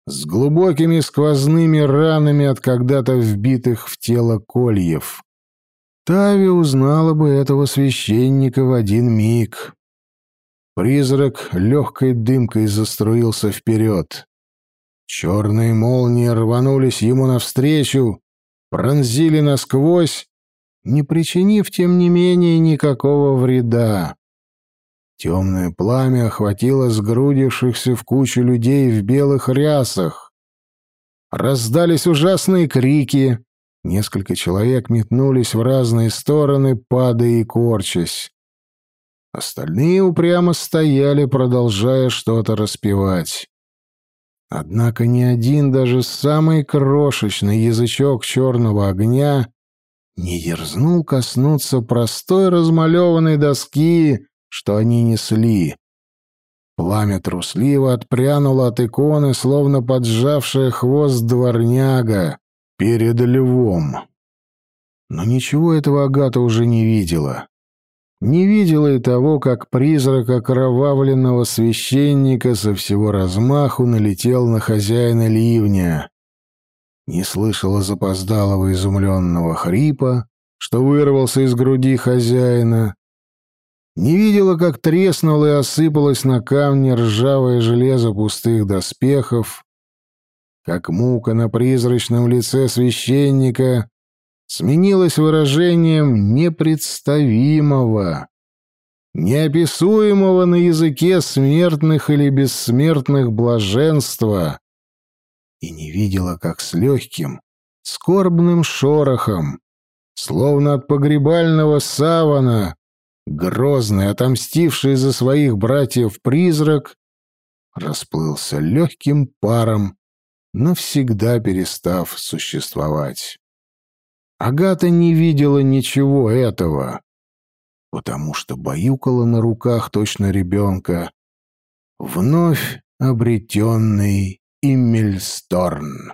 с глубокими сквозными ранами от когда-то вбитых в тело кольев. Тави узнала бы этого священника в один миг. Призрак легкой дымкой заструился вперед. Черные молнии рванулись ему навстречу, пронзили насквозь, не причинив, тем не менее, никакого вреда. Темное пламя охватило сгрудившихся в кучу людей в белых рясах. Раздались ужасные крики. Несколько человек метнулись в разные стороны, падая и корчась. Остальные упрямо стояли, продолжая что-то распевать. Однако ни один, даже самый крошечный язычок черного огня не дерзнул коснуться простой размалеванной доски, что они несли. Пламя трусливо отпрянуло от иконы, словно поджавшая хвост дворняга перед львом. Но ничего этого Агата уже не видела не видела и того, как призрак окровавленного священника со всего размаху налетел на хозяина ливня. Не слышала запоздалого изумленного хрипа, что вырвался из груди хозяина. Не видела, как треснуло и осыпалось на камне ржавое железо пустых доспехов, как мука на призрачном лице священника сменилось выражением непредставимого, неописуемого на языке смертных или бессмертных блаженства, и не видела, как с легким, скорбным шорохом, словно от погребального савана, грозный, отомстивший за своих братьев призрак, расплылся легким паром, навсегда перестав существовать. Агата не видела ничего этого, потому что баюкала на руках точно ребенка вновь обретенный Иммельсторн.